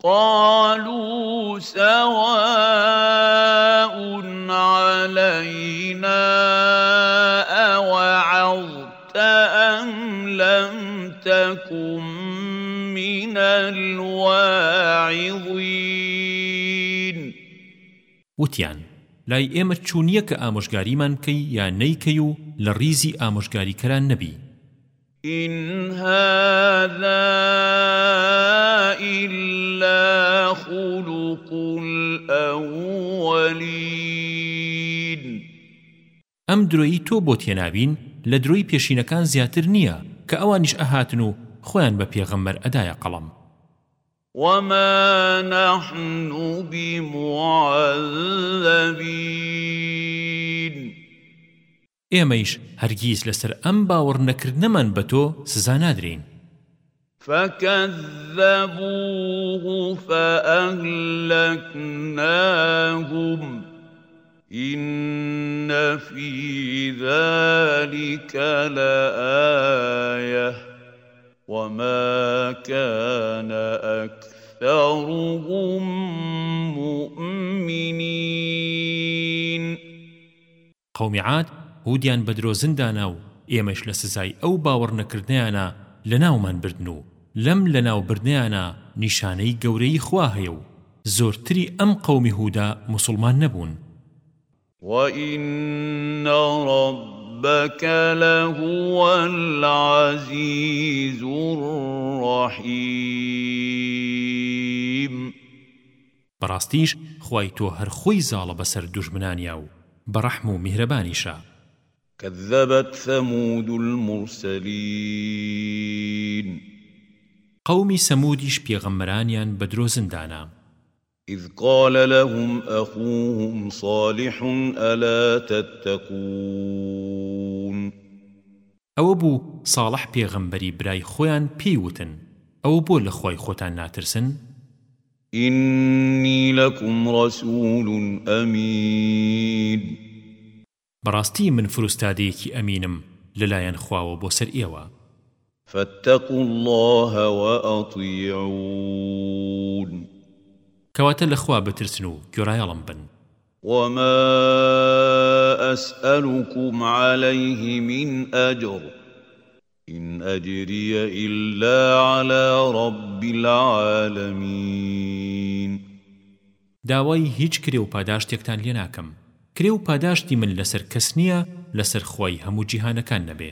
قالوا سواء علينا أوعظت أم لم تكن من الواعظين وتيان لای ئێمە چوونیە کە ئامۆژگاریمان بکەی یا نەیکەی و لە ڕیزی ئامۆژگاریکەران نەبی إن هذا إلا خلق الأولين ئەم درۆیی تۆ بۆ تێناوین لە درۆی پێشینەکان زیاتر نییە کە ئەوانیش ئەهاتن و خۆیان بە پێغەمبەر ئەدایە قەڵم وما نحن بمعذبين ئێمەیش هەرگیز لەسەر ئەم باوەڕ نەکردنەمان بە تۆ سزا نادرین فكذبوه فأهلكناهم إن في ذلك لآية وما كان أكثرهم مؤمنين قوم عاد هودیان بە درۆزندانا و ئێمەش لە سزای ئەو باوەڕ نەکردنیانە لە ناومان بردن و لەم لە ناوبردنیانە نیشانەی گەورەی خوا هەیە و زۆرتری ئەم قومی هودا مسلمان نەبوون وَإِنَّ رَبَّكَ لَهُوَ الْعَزِيزُ الرَّحِيمُ بەڕاستیش خوای تۆ هەرخۆی زاڵە بەسەر دوژمنانیا و بەڕەحم و میهرەبانیشە كذبت ثمود المرسلين قومي سموديش بيغمرانيان بدروزندانا إذ قال لهم أخوهم صالح ألا تتقون أو أبو صالح بيغمبري براي خوان بيوتن أو أبو لخواي خوتان ناترسن إني لكم رسول أمين بەڕاستی من فرستادەیەکی ئەمینم لەلایەن خواوە بۆ سەر ئێوە فاتقوا الله وأطيعون كواتا لخوا بترسنو كرايالم بن وما أسألكم عليه من أجر إن أجري إلا على رب العالمين داوای هیچ کرێ و پاداشتێکتان لێ ناکەم کرێ و پاداشتی من لەسەر کەس نییە لەسەر خۆی هەموو جیهانەکان نەبێ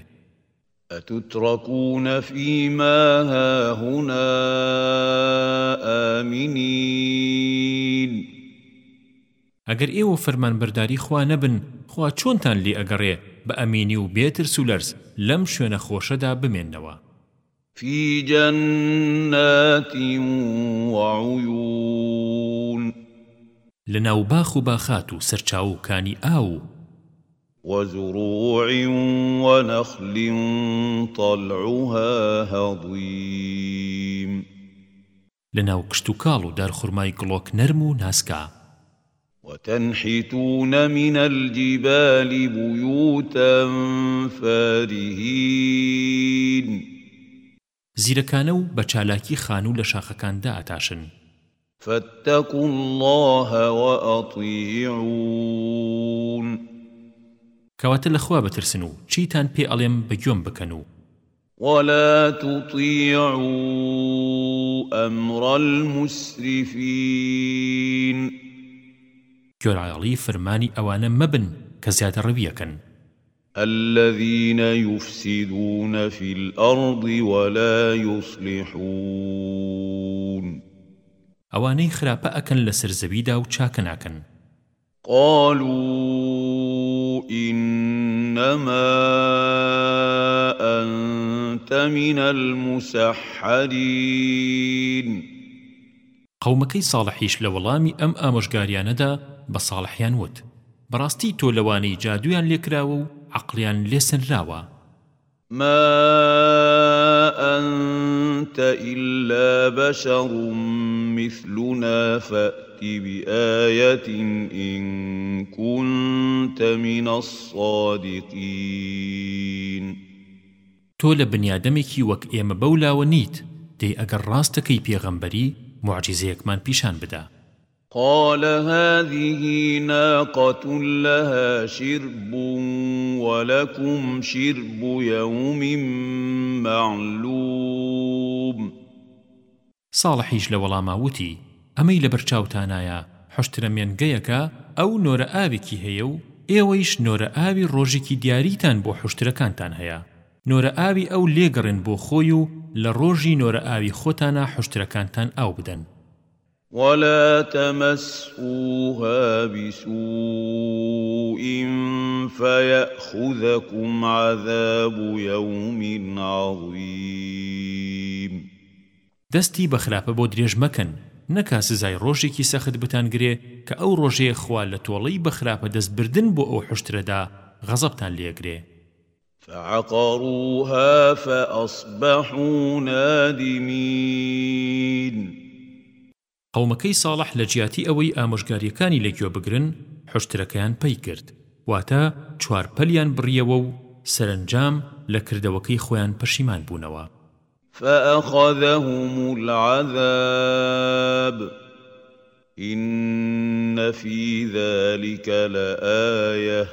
أتتركون فيما هاهنا آمنين ئەگەر ئێوە فەرمانبەرداری خوا نەبن خوا چۆنتان لی ئەگەڕێ بە ئەمینی و بێتر سولەرز لەم شوێنە خۆشەدا بمێننەوە في جنات وعيون لناو باخ و باخات و سرچاو کانی ئاو وزروع ونخل طلعها هضيم لناو کشت و کاڵ و دارخورمای گڵۆک نەرم و ناسکە وتنحتون من الجبال بيوتا فارهين زیرەکانە و بە چالاکی خان و لە شاخەکاندا ئاتاشن فاتقوا الله وأطيعون كواتل الأخوة بترسنو چيتان بي أليم بجوم بكنو ولا تطيعوا أمر المسرفين كور عالي فرماني أوانا مبن كزيادة ربيكن الذين يفسدون في الأرض ولا يصلحون ئەوانەی خراپە ئەکەن لە سرزەویدا و چاکە ناکەن قالوا إنما أنت من المسحرين قومەکەی ساڵحیش لە وەڵامی ئەم ئامۆژگاریانەدا بە ساڵحیان وت بەڕاستی تۆ لەوانەی جادویان لێکراوە و عقلیان لێسنراوە ما ئەن أنت إلا بشر مثلنا فأت بآية إن كنت من الصادقين تۆ لە بنیادەمێکی وەک ئێمە بەولاوە نیت دەی ئەگەر ڕاستەکەی پێغەمبەری معجززەیەکمان پیشان بدە قال هذه ناقة لها شرب ولكم شرب يوم معلوم صالحیش لە وەڵاماوتی ئەمەی لە بەرچاوتانایە حشترە مێنگەیەکە ئەو نۆرە ئاوێکی هەیە و ئێوەیش نۆرە ئاوی ڕۆژێکی دیاریتان بۆ حشتەکانتان هەیە نۆرە ئاوی ئەو لێگەڕن بۆ خۆی و لە ڕۆژی نۆرە ئاوی خۆتانە حشتەکانتان ئاو بدەن ولا تمسوها بسوء فيأخذكم عذاب يوم عظيم دەستی بە خراپە بۆ درێژ مەکەن نەکا سزای ڕۆژێکی سەخت بتانگرێ کە ئەو ڕۆژەیە خوا لە تۆڵەی بە خراپە دەستبردن بۆ ئەو حشترەدا غەزەبتان لێگرێ فعقروها فأصبحوا نادمين قومەکەی ساڵح لە جیاتی ئەوەی ئامۆژگاریەکانی لەگوێ بگرن حشتەکەیان پەی کرد واتە چوار پەلیان بڕیەوە و سەرنجام لە کردەوەکەی خۆیان پەشیمان بوونەوە فأخذهم العذاب إن في ذلك لآية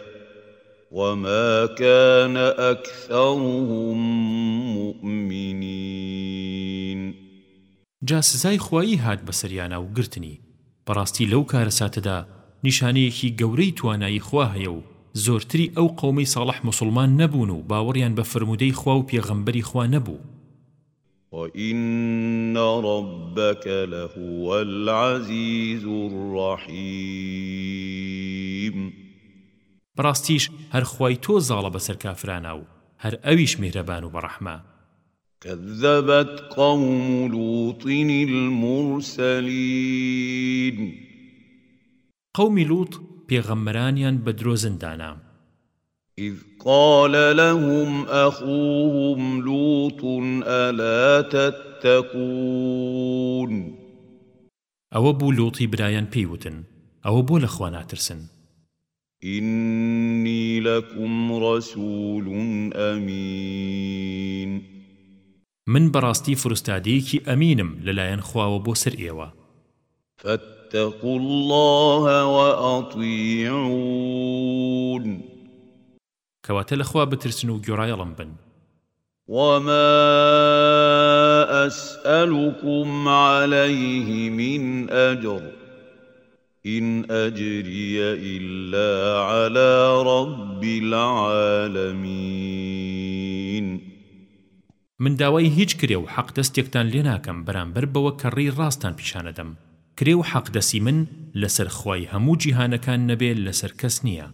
وما كان أكثرهم مؤمنين جا سزای خوایی هات بەسەریانە و گرتنی بەڕاستی لەو کارەساتەدا نیشانەیەکی گەورەی توانایی خوا هەیە و زۆرتری ئەو قومەی ساڵح مسلمان نەبوون و باوەڕیان بە فرمودەی خوا و پێغەمبەری خوا نەبوو وإن ربك لهو العزيز الرحيم براستيش هر خوای تو زاله بسر کافرانه و هر اویش مهربان و برحمه كذبت قوم لوط المرسلين قوم لوط بيغمرانيان بدروزندانا إذ قال لهم أخوهم لوط ألا تتقون أو بو لوطي برايان بيوتن أو بو لخوانا ترسن إني لكم رسول أمين من بەڕاستی فرستادەیەکی ئەمینم لەلایەن خواوە بۆ سەر ئێوە فاتقوا الله وأطيعون كواتا لخوا بترسنو جرايلم بن وما أسألكم عليه من أجر إن أجري إلا على رب العالمين من داوای هیچ کرێ و حەق دەستێکتان لێ ناکەم بەرامبەر بەوە کە ڕێی ڕاستان پیشانەدەم کرێ و حەق دەسی من لەسەر خۆی هەموو جیهانەکان نەبێ لەسەر کەس نییە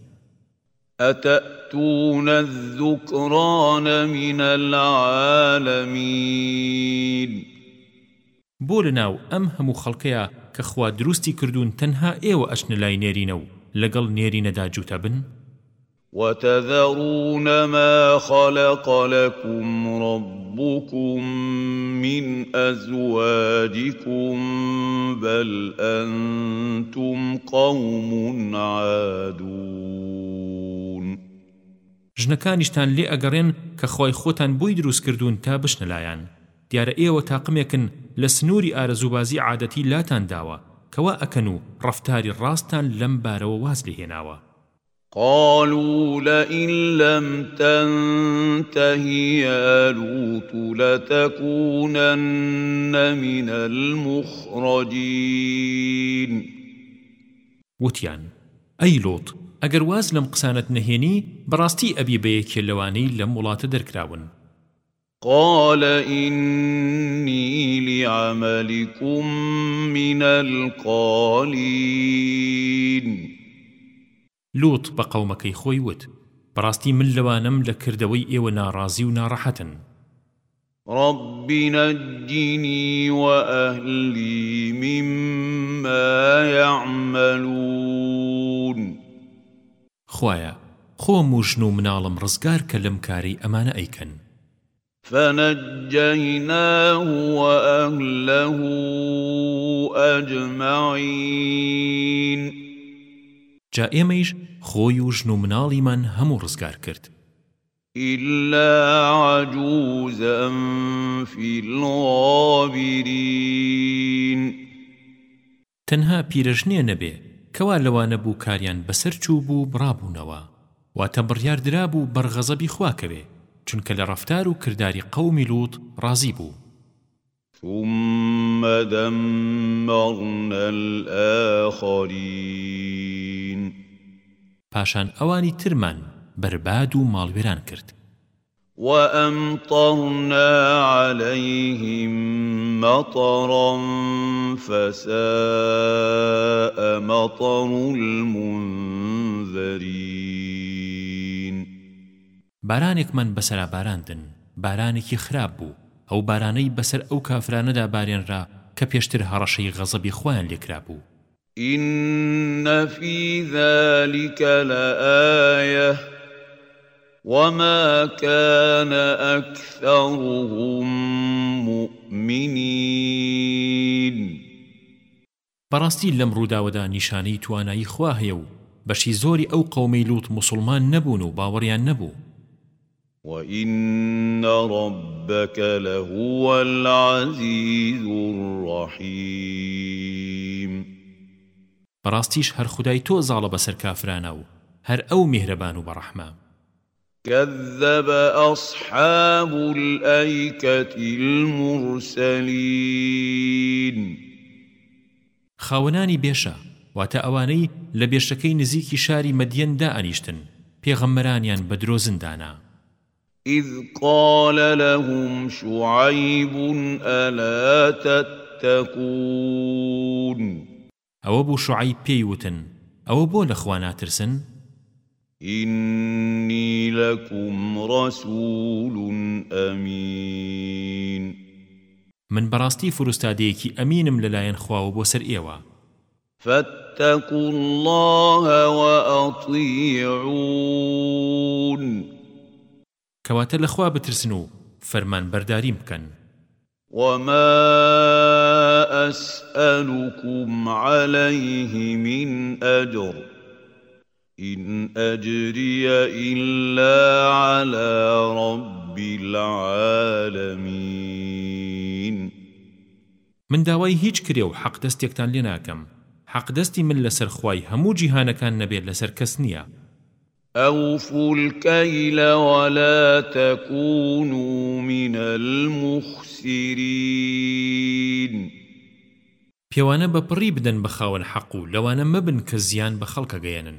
أتأتون الذكران من العالمين بۆ لەناو ئەم هەموو خەڵکەیە کە خوا دروستی کردوون تەنها ئێوە ئەشنە لای نێرینە و لەگەڵ نێرینەدا جووتە بن؟ وتذرون ما خلق لكم ربكم من أزواجكم بل أنتم قوم عادون ژنەکانیشتان لێ ئەگەڕێن کە خۆی خۆتان بۆی دروست کردوون تا بشنەلایەن دیارە ئێوە تاقمێکن لە سنووری ئارەزووبازی عادەتی لاتان داوە کەوا ئەکەن و ڕفتاری ڕاستان لەم بارەوە واز لێهێناوە قالوا لئن لم تنته يا لوط لتكونن من المخرجين وتيان أي لوط ئەگەر واز لەم قسانت نەهێنی بەڕاستی ئەبی بەیەکێ لەوانەی لەم وڵاتە دەرکراون قال إني لعملكم من القالين لوط بە قەومەکەی خۆی وت بەڕاستی من لەوانم لە کردەوەی ئێوە ناڕازی و ناڕەحەتن رب نجني وأهلي مما يعملون خوايا خۆم و ژن و مناڵم ڕزگار کە لەم کاری ئەمانە ئەیکەن فنجيناه وأهله أجمعين جا ئێمەیش خۆی و ژن و مناڵیمان هەموو ڕزگار کرد إلا عجوزا في الغابرين تەنها پیرەژنێ نەبێ کەوا لەوانە بوو کاریان بەسەر چوو بوو بڕابوونەوە واتە بڕیار درابوو بەرغەزەبی خواکەوێ چونکە لە ڕەفتار و کرداری قەومی لووت ڕازی بوو ثم دمرنا الآخرين پاشان ئەوانی ترمان برباد و ماڵوێران کرد وأمطرنا عليهم مطرا فساء مطر المنذرين بارانك من بسرا باراندن بارانك خراب بو او باراني بسر او كافرانه دا بارين را كبيشتر هرشي غضب خوان لكرابو إن في ذلك لآية وما كان أكثرهم مؤمنين بەڕاستی لەم ڕووداوەدا نیشانەی توانایی خوا هەیە و بەشی زۆری ئەو قەومەی لووت مسلمان نەبوون و باوەڕیان نەبوو وَإِنَّ رَبَّكَ لَهُوَ الْعَزِيزُ الرَّحِيمُ براستيش هر خداي تو ظالب سر كافرانو هر او مهربان وبرحمه كذب أصحاب الأيكة المرسلين خاوناني بيشا واتا اواني لبيشكي نزيكي شاري مدين دا انيشتن پیغمرانيان بدروزن دانا إذ قال لهم شعيب ألا تتقون ئەوە بوو شعی پێیوتن ئەوە بۆ لە خوا ناترسن إني لكم رسول أمين من براستي فرستاديكي أمينم للاين خواه بوسر إيوا فاتقوا الله وأطيعون كواتل أخوا بترسنو فرمان برداري مكن وما أسألكم عليه من أجر إن أجري إلا على رب العالمين من داوای هیچ کرێ و حەق دەستێکتان لێ ناکەم حەق دەستی من لەسەر خوای هەموو جیهانەکان نەبێت لەسەر کەس نییە أوفوا الكيل ولا تكونوا من المخسرين پێوانە بەپڕی بدەن بە خاوەن حەق و لەوانە مەبن کە زیان بە خەڵکە گەێنن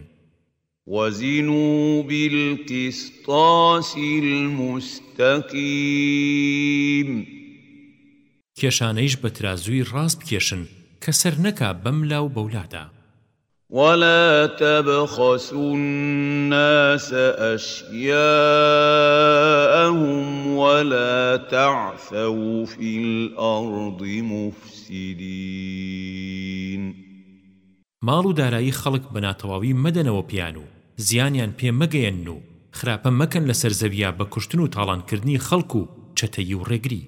وزنوا بالقسطاس المستقيم کێشانەیش بە ترازووی ڕاست بکێشن کە سەر نەکا بەم لاو بەولادا ولا تبخسوا الناس أشياءهم ولا تعثوا في الأرض مفسدين ماڵ و دارایی خەڵک بەناتەواوی مەدەنەوە پیان و زیانیان پێ مەگەیەن و خراپە مەکەن لەسەر زەویا بە کوشتن و تاڵانکردنی خەڵک و چەتەی و ڕێگری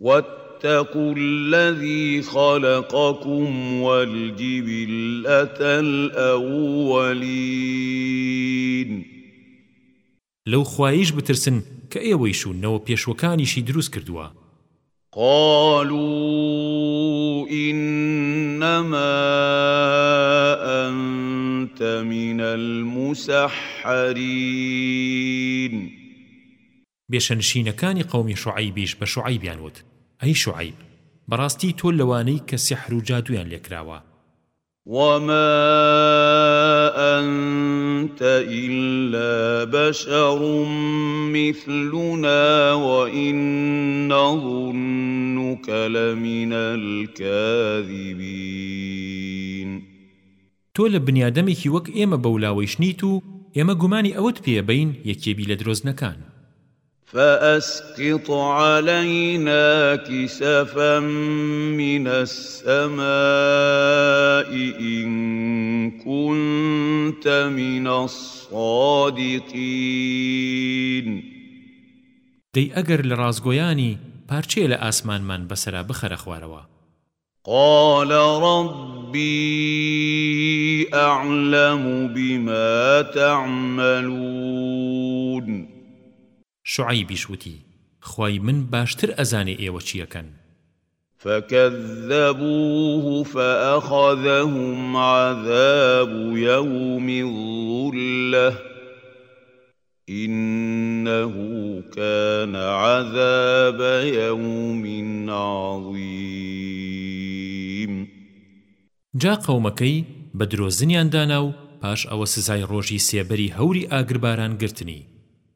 وەت واتقوا الذي خلقكم والجبلة الأولين لو خوايش بترسن كأيويشون نو بيشوكانيشي دروس كردوا قالوا إنما أنت من المسحرين بێشەنشینەکانی قومی شعیبیش بە شعیبیان وت ئەی شعیب بەڕاستی تۆ لەوانەی کە سحر و جادویان لێکراوە وما أنت إلا بشر مثلنا وإن نظنك لمن الكاذبين تۆ لە بنیادەمێکی وەک ئێمە بەولاوەیشنیت و ئێمە گومانی ئەوت پێبین یەکێبی لە درۆزنەکان فأسقط علينا كسفا من السماء إن كنت من الصادقين دەی ئەگەر لە ڕازگۆیانی پارچێ لە ئاسمانمان بەسرا بخەرە خوارەوە قال ربي أعلم بما تعملون شعیبیش وتی خوای من باشتر ئەزانێ ئێوە چیەکەن فكذبوه فأخذهم عذاب يوم الظلة إنه كان عذاب يوم عظيم جا قومەکەی بە درۆزنیان دانا و پاش ئەوە سزای ڕۆژی سێبەری هەوری ئاگرباران گرتنی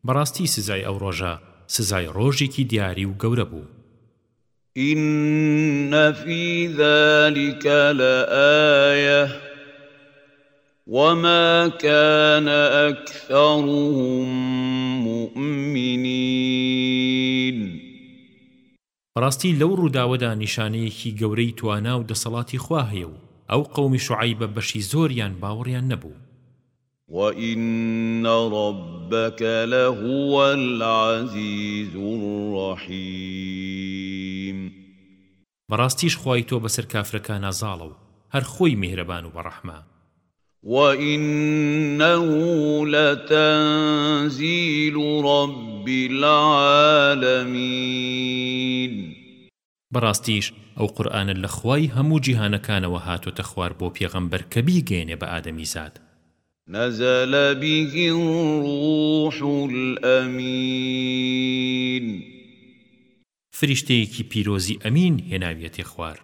بەڕاستی سزای ئەو ڕۆژە سزای ڕۆژێکی دیاری و گەورە بوو إن في ذلك لآية وما كان أكثرهم مؤمنين ڕاستی لەو ڕووداوەدا نیشانەیەکی گەورەی توانا و دەسەڵاتی خوا هەیە و ئەو قەومی شوعی بە بەشی زۆریان باوەڕیان نەبوو وإن ربك لهو العزيز الرحيم بەڕاستیش خوای تۆ بەسەر کافرەکان نازاڵە و هەر خۆی میهرەبان و بەڕەحمە وإنه لتنزيل رب العالمين بەڕاستیش ئەو قورآانە لە خوای هەموو جیهانەکانەوە هاتۆتە خوار بۆ پێغەمبەر کە بیگەێنێ بە ئادەمی زاد نزل به الروح الأمين فرشتيكي بيروزي أمين هناوية خوار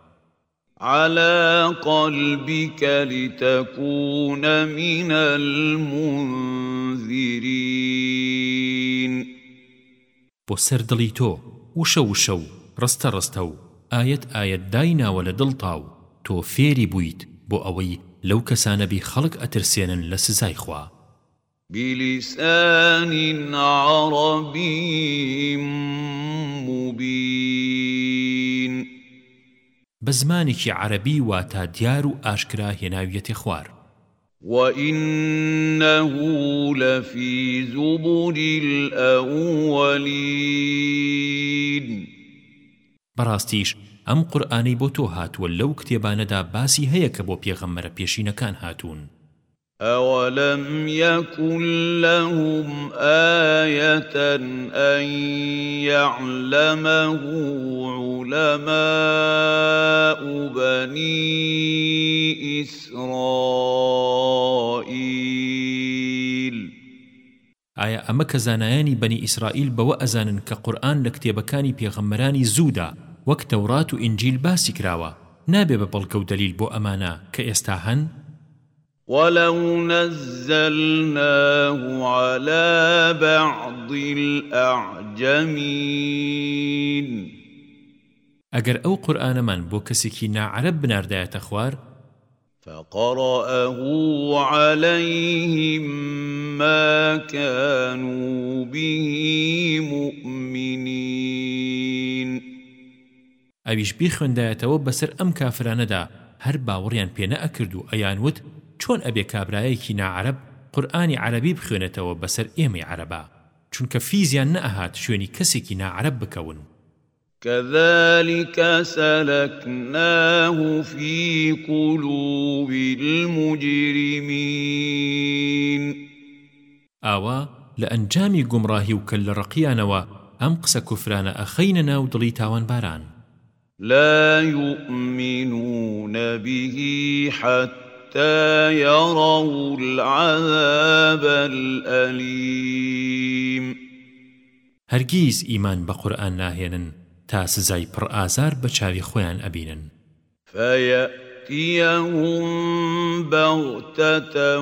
على قلبك لتكون من المنذرين بۆ سەر دڵی تۆ وشە وشە و ڕستە ڕستە و ئاەت ئاەت دایناوە لە دڵتاو تۆ فێری بوویت بۆ ئەوەی لەو کەسانەبی خەڵک ئەترسێنن لە سزای خوا بلسان عربي مبين بزمانێکی عربی وا تا دیار و ئاشکرا هێناویەتی خوار وَإِنَّهُ لَفِي زُبُرِ الْأَوَّلِينَ براستيش ئەم قورآانەی بۆ تۆ هاتووە لەو کتێبانەدا باسی هەیە کە بۆ پێغەممەرە پێشینەکان هاتوون أولم يكن لهم آية أن يعلمه علماء بني إسرائيل ئایا ئەمە کە زانایانی بەنی ئیسرائیل بەوە ئەزانن کە قورآن لە کتێبەکانی پێغەممەرانی زوودا وەک تەورات و ئینجیل باسی کراوە نابێ بە بەڵکە و دەلیل بۆ ئەمانە کە ئێستا هەن ولو نزلناه على بعض الأعجمين أجر أو قرآن من بوكسكي نعرب بنارداية أخوار فقرأه عليهم ما كانوا به مؤمنين ئەویش بیخوێندایەتەوە بەسەر ئەم کافرانەدا هەر باوەڕیان پێ نەئەکرد و ئەیانوت چۆن ئەبێ کابرایەکی ناعرب قورآانی عەرەبی بخوێنێتەوە بەسەر ئێمەی عەرەبا چونکە فیزیان نەئەهات شوێنی کەسێکی ناعرب بکەون كذلك سلكناه في قلوب المجرمين ئاوا لە ئەنجامی گومڕاهی و کەل لە ڕقیانەوە ئەم قسە کوفرانە ئەخەینە ناو دڵی تاوان باران لا يؤمنون به حتى يروا العذاب الأليم هەرگیز ئیمان بە قورآن ناهێنن تا سزای پڕ ئازار بە چاوی خۆیان ئەبینن فَيَأْتِيَهُمْ بَغْتَةً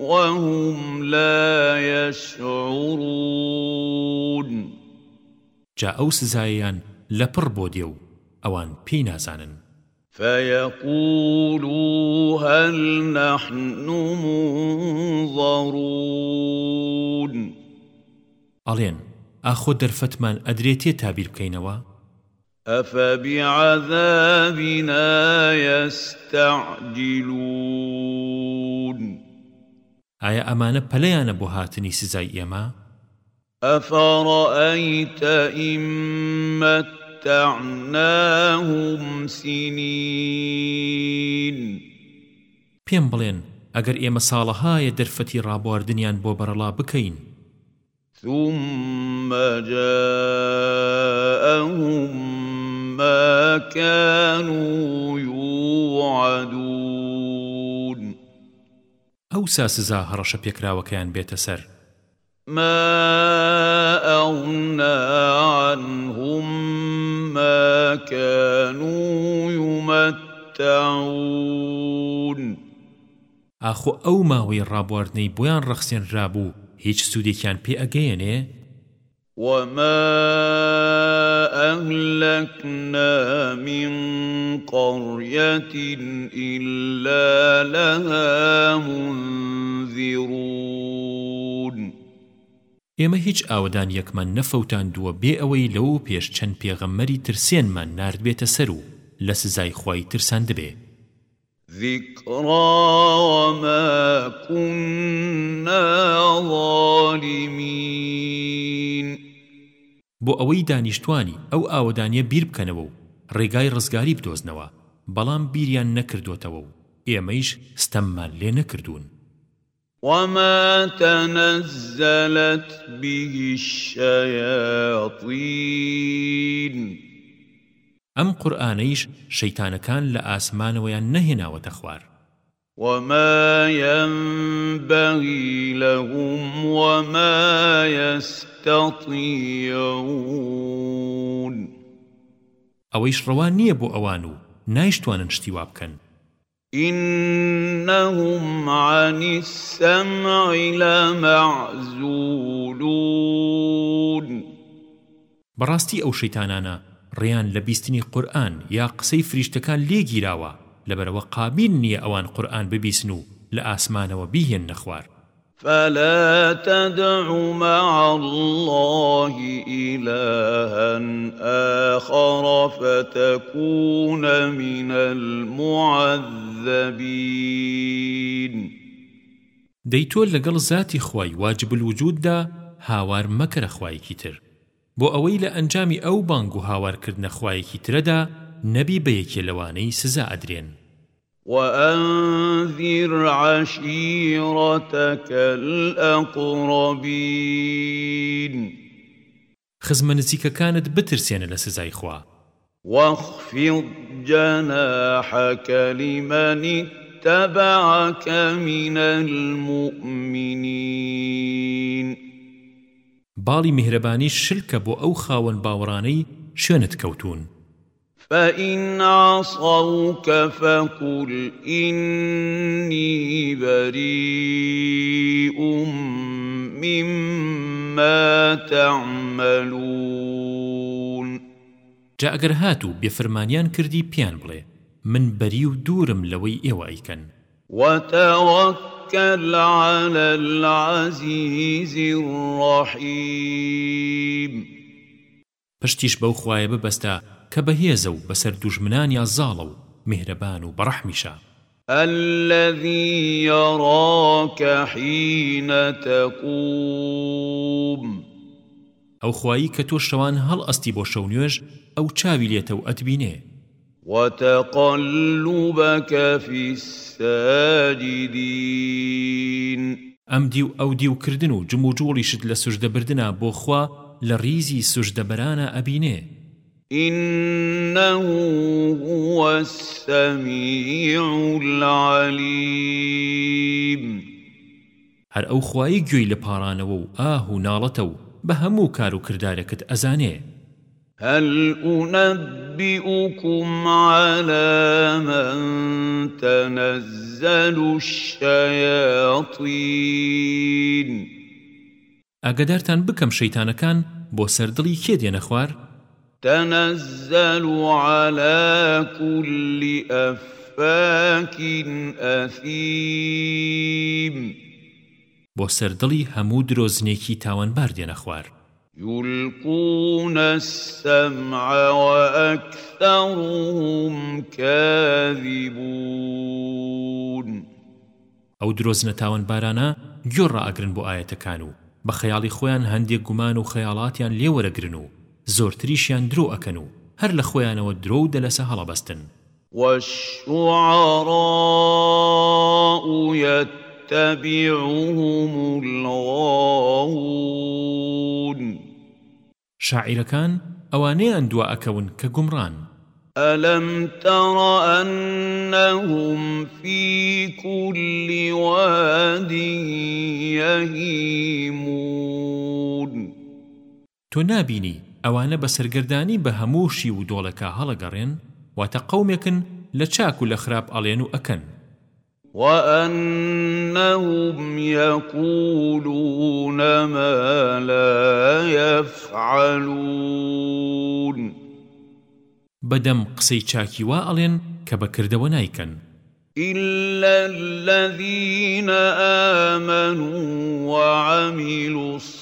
وَهُمْ لَا يَشْعُرُونَ جا ئەو سزاییان لەپڕ بۆ دێ و ئەوان پێی نازانن فيقولوا هل نحن منظرون ئەڵێن ئاخۆ دەرفەتمان ئەدرێتێ تابیر بکەینەوە ئەفەبیعذابنا يستعجلون ئایا ئەمانە پەلەیانە بۆ هاتنی سزای ئێمە ئەفەڕەئیتە ئیمەت متعناهم سنين پێم بڵێن ئەگەر ئێمە ساڵەهایە دەرفەتی ڕابواردنیان بۆ بەرەڵا بکەین ثم جاءهم ما كانوا يوعدون ئەوسا سزا هەڕەشە پێکراوەکەیان بێتە سەر ما أغنى عنهم ما كانوا يمتعون ئاخۆ ئەو ماوەی ڕابواردنەی بۆیان ڕەخسێنرا بوو هیچ سوودێکیان پێ ئەگەیەنێ وما أهلكنا من قرية إلا لها منذرون ئێمە هیچ ئاودان یەکمان نەفەوتاندووە بێ ئەوەی لەو پێش چەند پێغەممەری ترسێنمان ناردبێتە سەر و لە سزای خی ترسان دەبێ ذکڕمە کوڵیمین بۆ ئەوەی دانیشتوانی ئەو ئاودانیە بیر بکەنەوە و ڕێگای ڕزگاری بدۆزنەوە بەڵام بیریان نەکردوتەوە و ئێمەیش ستەممان لێ نەکردوون وما تنزلت به الشياطين ئەم قورآانەیش شەیتانەکان لە ئاسمانەوەیان نەهێناوەتە خوار وما ينبغي لهم وما يستطيعون ئەوەیش ڕەوان نییە بۆ ئەوان و نایشتوانن شتی وا بکەن إنهم عن السمع لمعزولون بەڕاستی ئەو شەیتانانە ڕیان لە بیستنی قورآن یا قسەی فریشتەکان لێگیراوە لەبەرەوە قابین نییە ئەوان قورآن ببیسن و لە ئاسمانەوە بیهێن نەخوار فلا تدع مع الله إلها آخر فتكون من المعذبين دەیتۆ لەگەڵ ذاتی خی واجب الوجوددا هاوار مەکرە خوایەکی تر بۆ ئەوەی لە ئەنجامی ئەو بانگ و هاوارکردنە خوایەکی ترەدا نەبی بە یەکێ لەوانەی سزا ئەدرێن وأنذر عشيرتك الأقربين خزمە نزیکەکانت بترسێنە لە سزای خوا وەخفیڵ جەنەحەکەلیمەنی تەبعکە منە المؤمنین باڵی میهرەبانی شلکە بۆ ئەو خاوەن باوەڕانەی شوێنت کەوتون فإن عصوك فقل إني بريء مما تعملون جا ئەگەر هاتوو بێفرمانیان کردی پیان بڵێ من بەری و دوورم لەوەی ئێوە ئەیکەن وتەوەکەل على العزيز الرحيم پشتیش بەو خوایە ببەستە کە بەهێزە و بەسەر دوژمنانیا زاڵە و مهرەبان و بەڕەحمیشە الذي يراك حين تقوم ئەو خوایی کە تۆ شەوان هەڵ ئەستی بۆ شەو نوێژ ئەو چاوی لێتە و ئەتبینێ وتقلبك في الساجدين ئەم دیو ئەو دیوکردن و جموجوڵیشت لە سوشدەبردنە بۆ خوا لە ریزی سوشدەبەرانە ئەبینێ إنه هو السميع العليم هەر ئەو خوایی گوێی لە پارانەوە و ئاه و ناڵەتە و بە هەموو کار و کردارەکەت ئەزانێ هل أنبئكم على من تنزل الشياطين ئاگدارتان بکەم شەیتانەکان بۆ سەردڵی کێ دێنە خوار؟ تنزل على كل أفاك أثيم بۆ سەردڵی هەموو درۆزنێکی تاوانبار دێنە خوار يلقون السمع وأكثرهم كاذبون ئەو درۆزنە تاوانبارانە گۆڕ ڕائگرن بۆ ئاەتەکان و بە خەیاڵی خۆیان هەندێک گومان و خەیاڵاتیان لێوەرەگرن و زۆرتریشیان درۆ ئەکەن و هەر لە خۆیانەوە درۆ و دەلەسە هەڵەبەستن والشعراء يتبعهم الغاوون شاعرەکان ئەوانەیان دوا ئەکەون کە گومڕان ألم تر أنهم في كل واد يهيمون تو نابینی ئەوانە بە سرگردانی بە هەموو شی و دۆڵەکە هەڵەگەڕێن واتە قەومێکن لە چاک و لە خراپ ئەڵێن و ئەکەن وأنهم يقولون ما لا يفعلون بدم قسي چاكي وألين كبكرد ونايكن إلا الذين آمنوا وعملوا الصالحات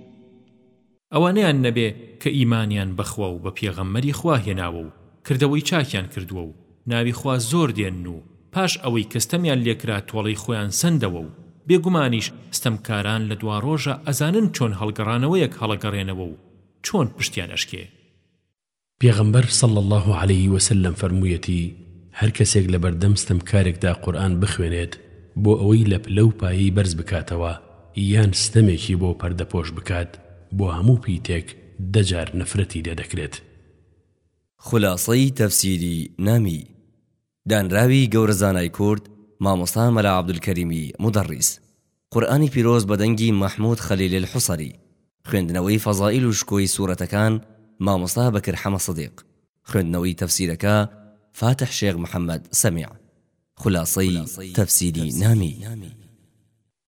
ئەوانەیان نەبێ کە ئیمانیان بەخوا و بە پێغەممەری خوا هێناوە و کردەوەی چاکیان کردووە و ناوی خوا زۆر دێن و پاش ئەوەی کەستەمیان لێکرا تۆڵی خۆیان سندەوە و بێگومانیش ستەمکاران لە دوا ڕۆژە ئەزانن چۆن هەڵگەڕانەوەیەک هەڵەگەڕێنەوە و چۆن پشتیان ئەشکێ پێغەمبەر صلى الله عليه وسلم فەرموویەتی هەر کەسێک لە بەردەم ستەمکارێکدا قورآن بخوێنێت بۆ ئەوەی لە پلە و پایی بەرز بکاتەوە یان ستەمێکی بۆ پەردەپۆش بکات بۆ هەموو پیتێک دەجار نەفرەتی دەدەکرێت خلاصەی تەفسیری نامی دانراوی گەورە زانای کورد مامۆستا مەلا عەبدولکەریمی مدەڕیس قورئانی پیرۆز بەدەنگی مەحموود خەلیل الحوسەری خوێندنەوەی فەزائیل و شکۆی سوورەتەکان مامۆستا بەکر حەمە سدیق خوێندنەوەی تەفسیرەکە فاتح شێخ محەممەد سەمیع خلاصەی تەفسیری نامی. نامی.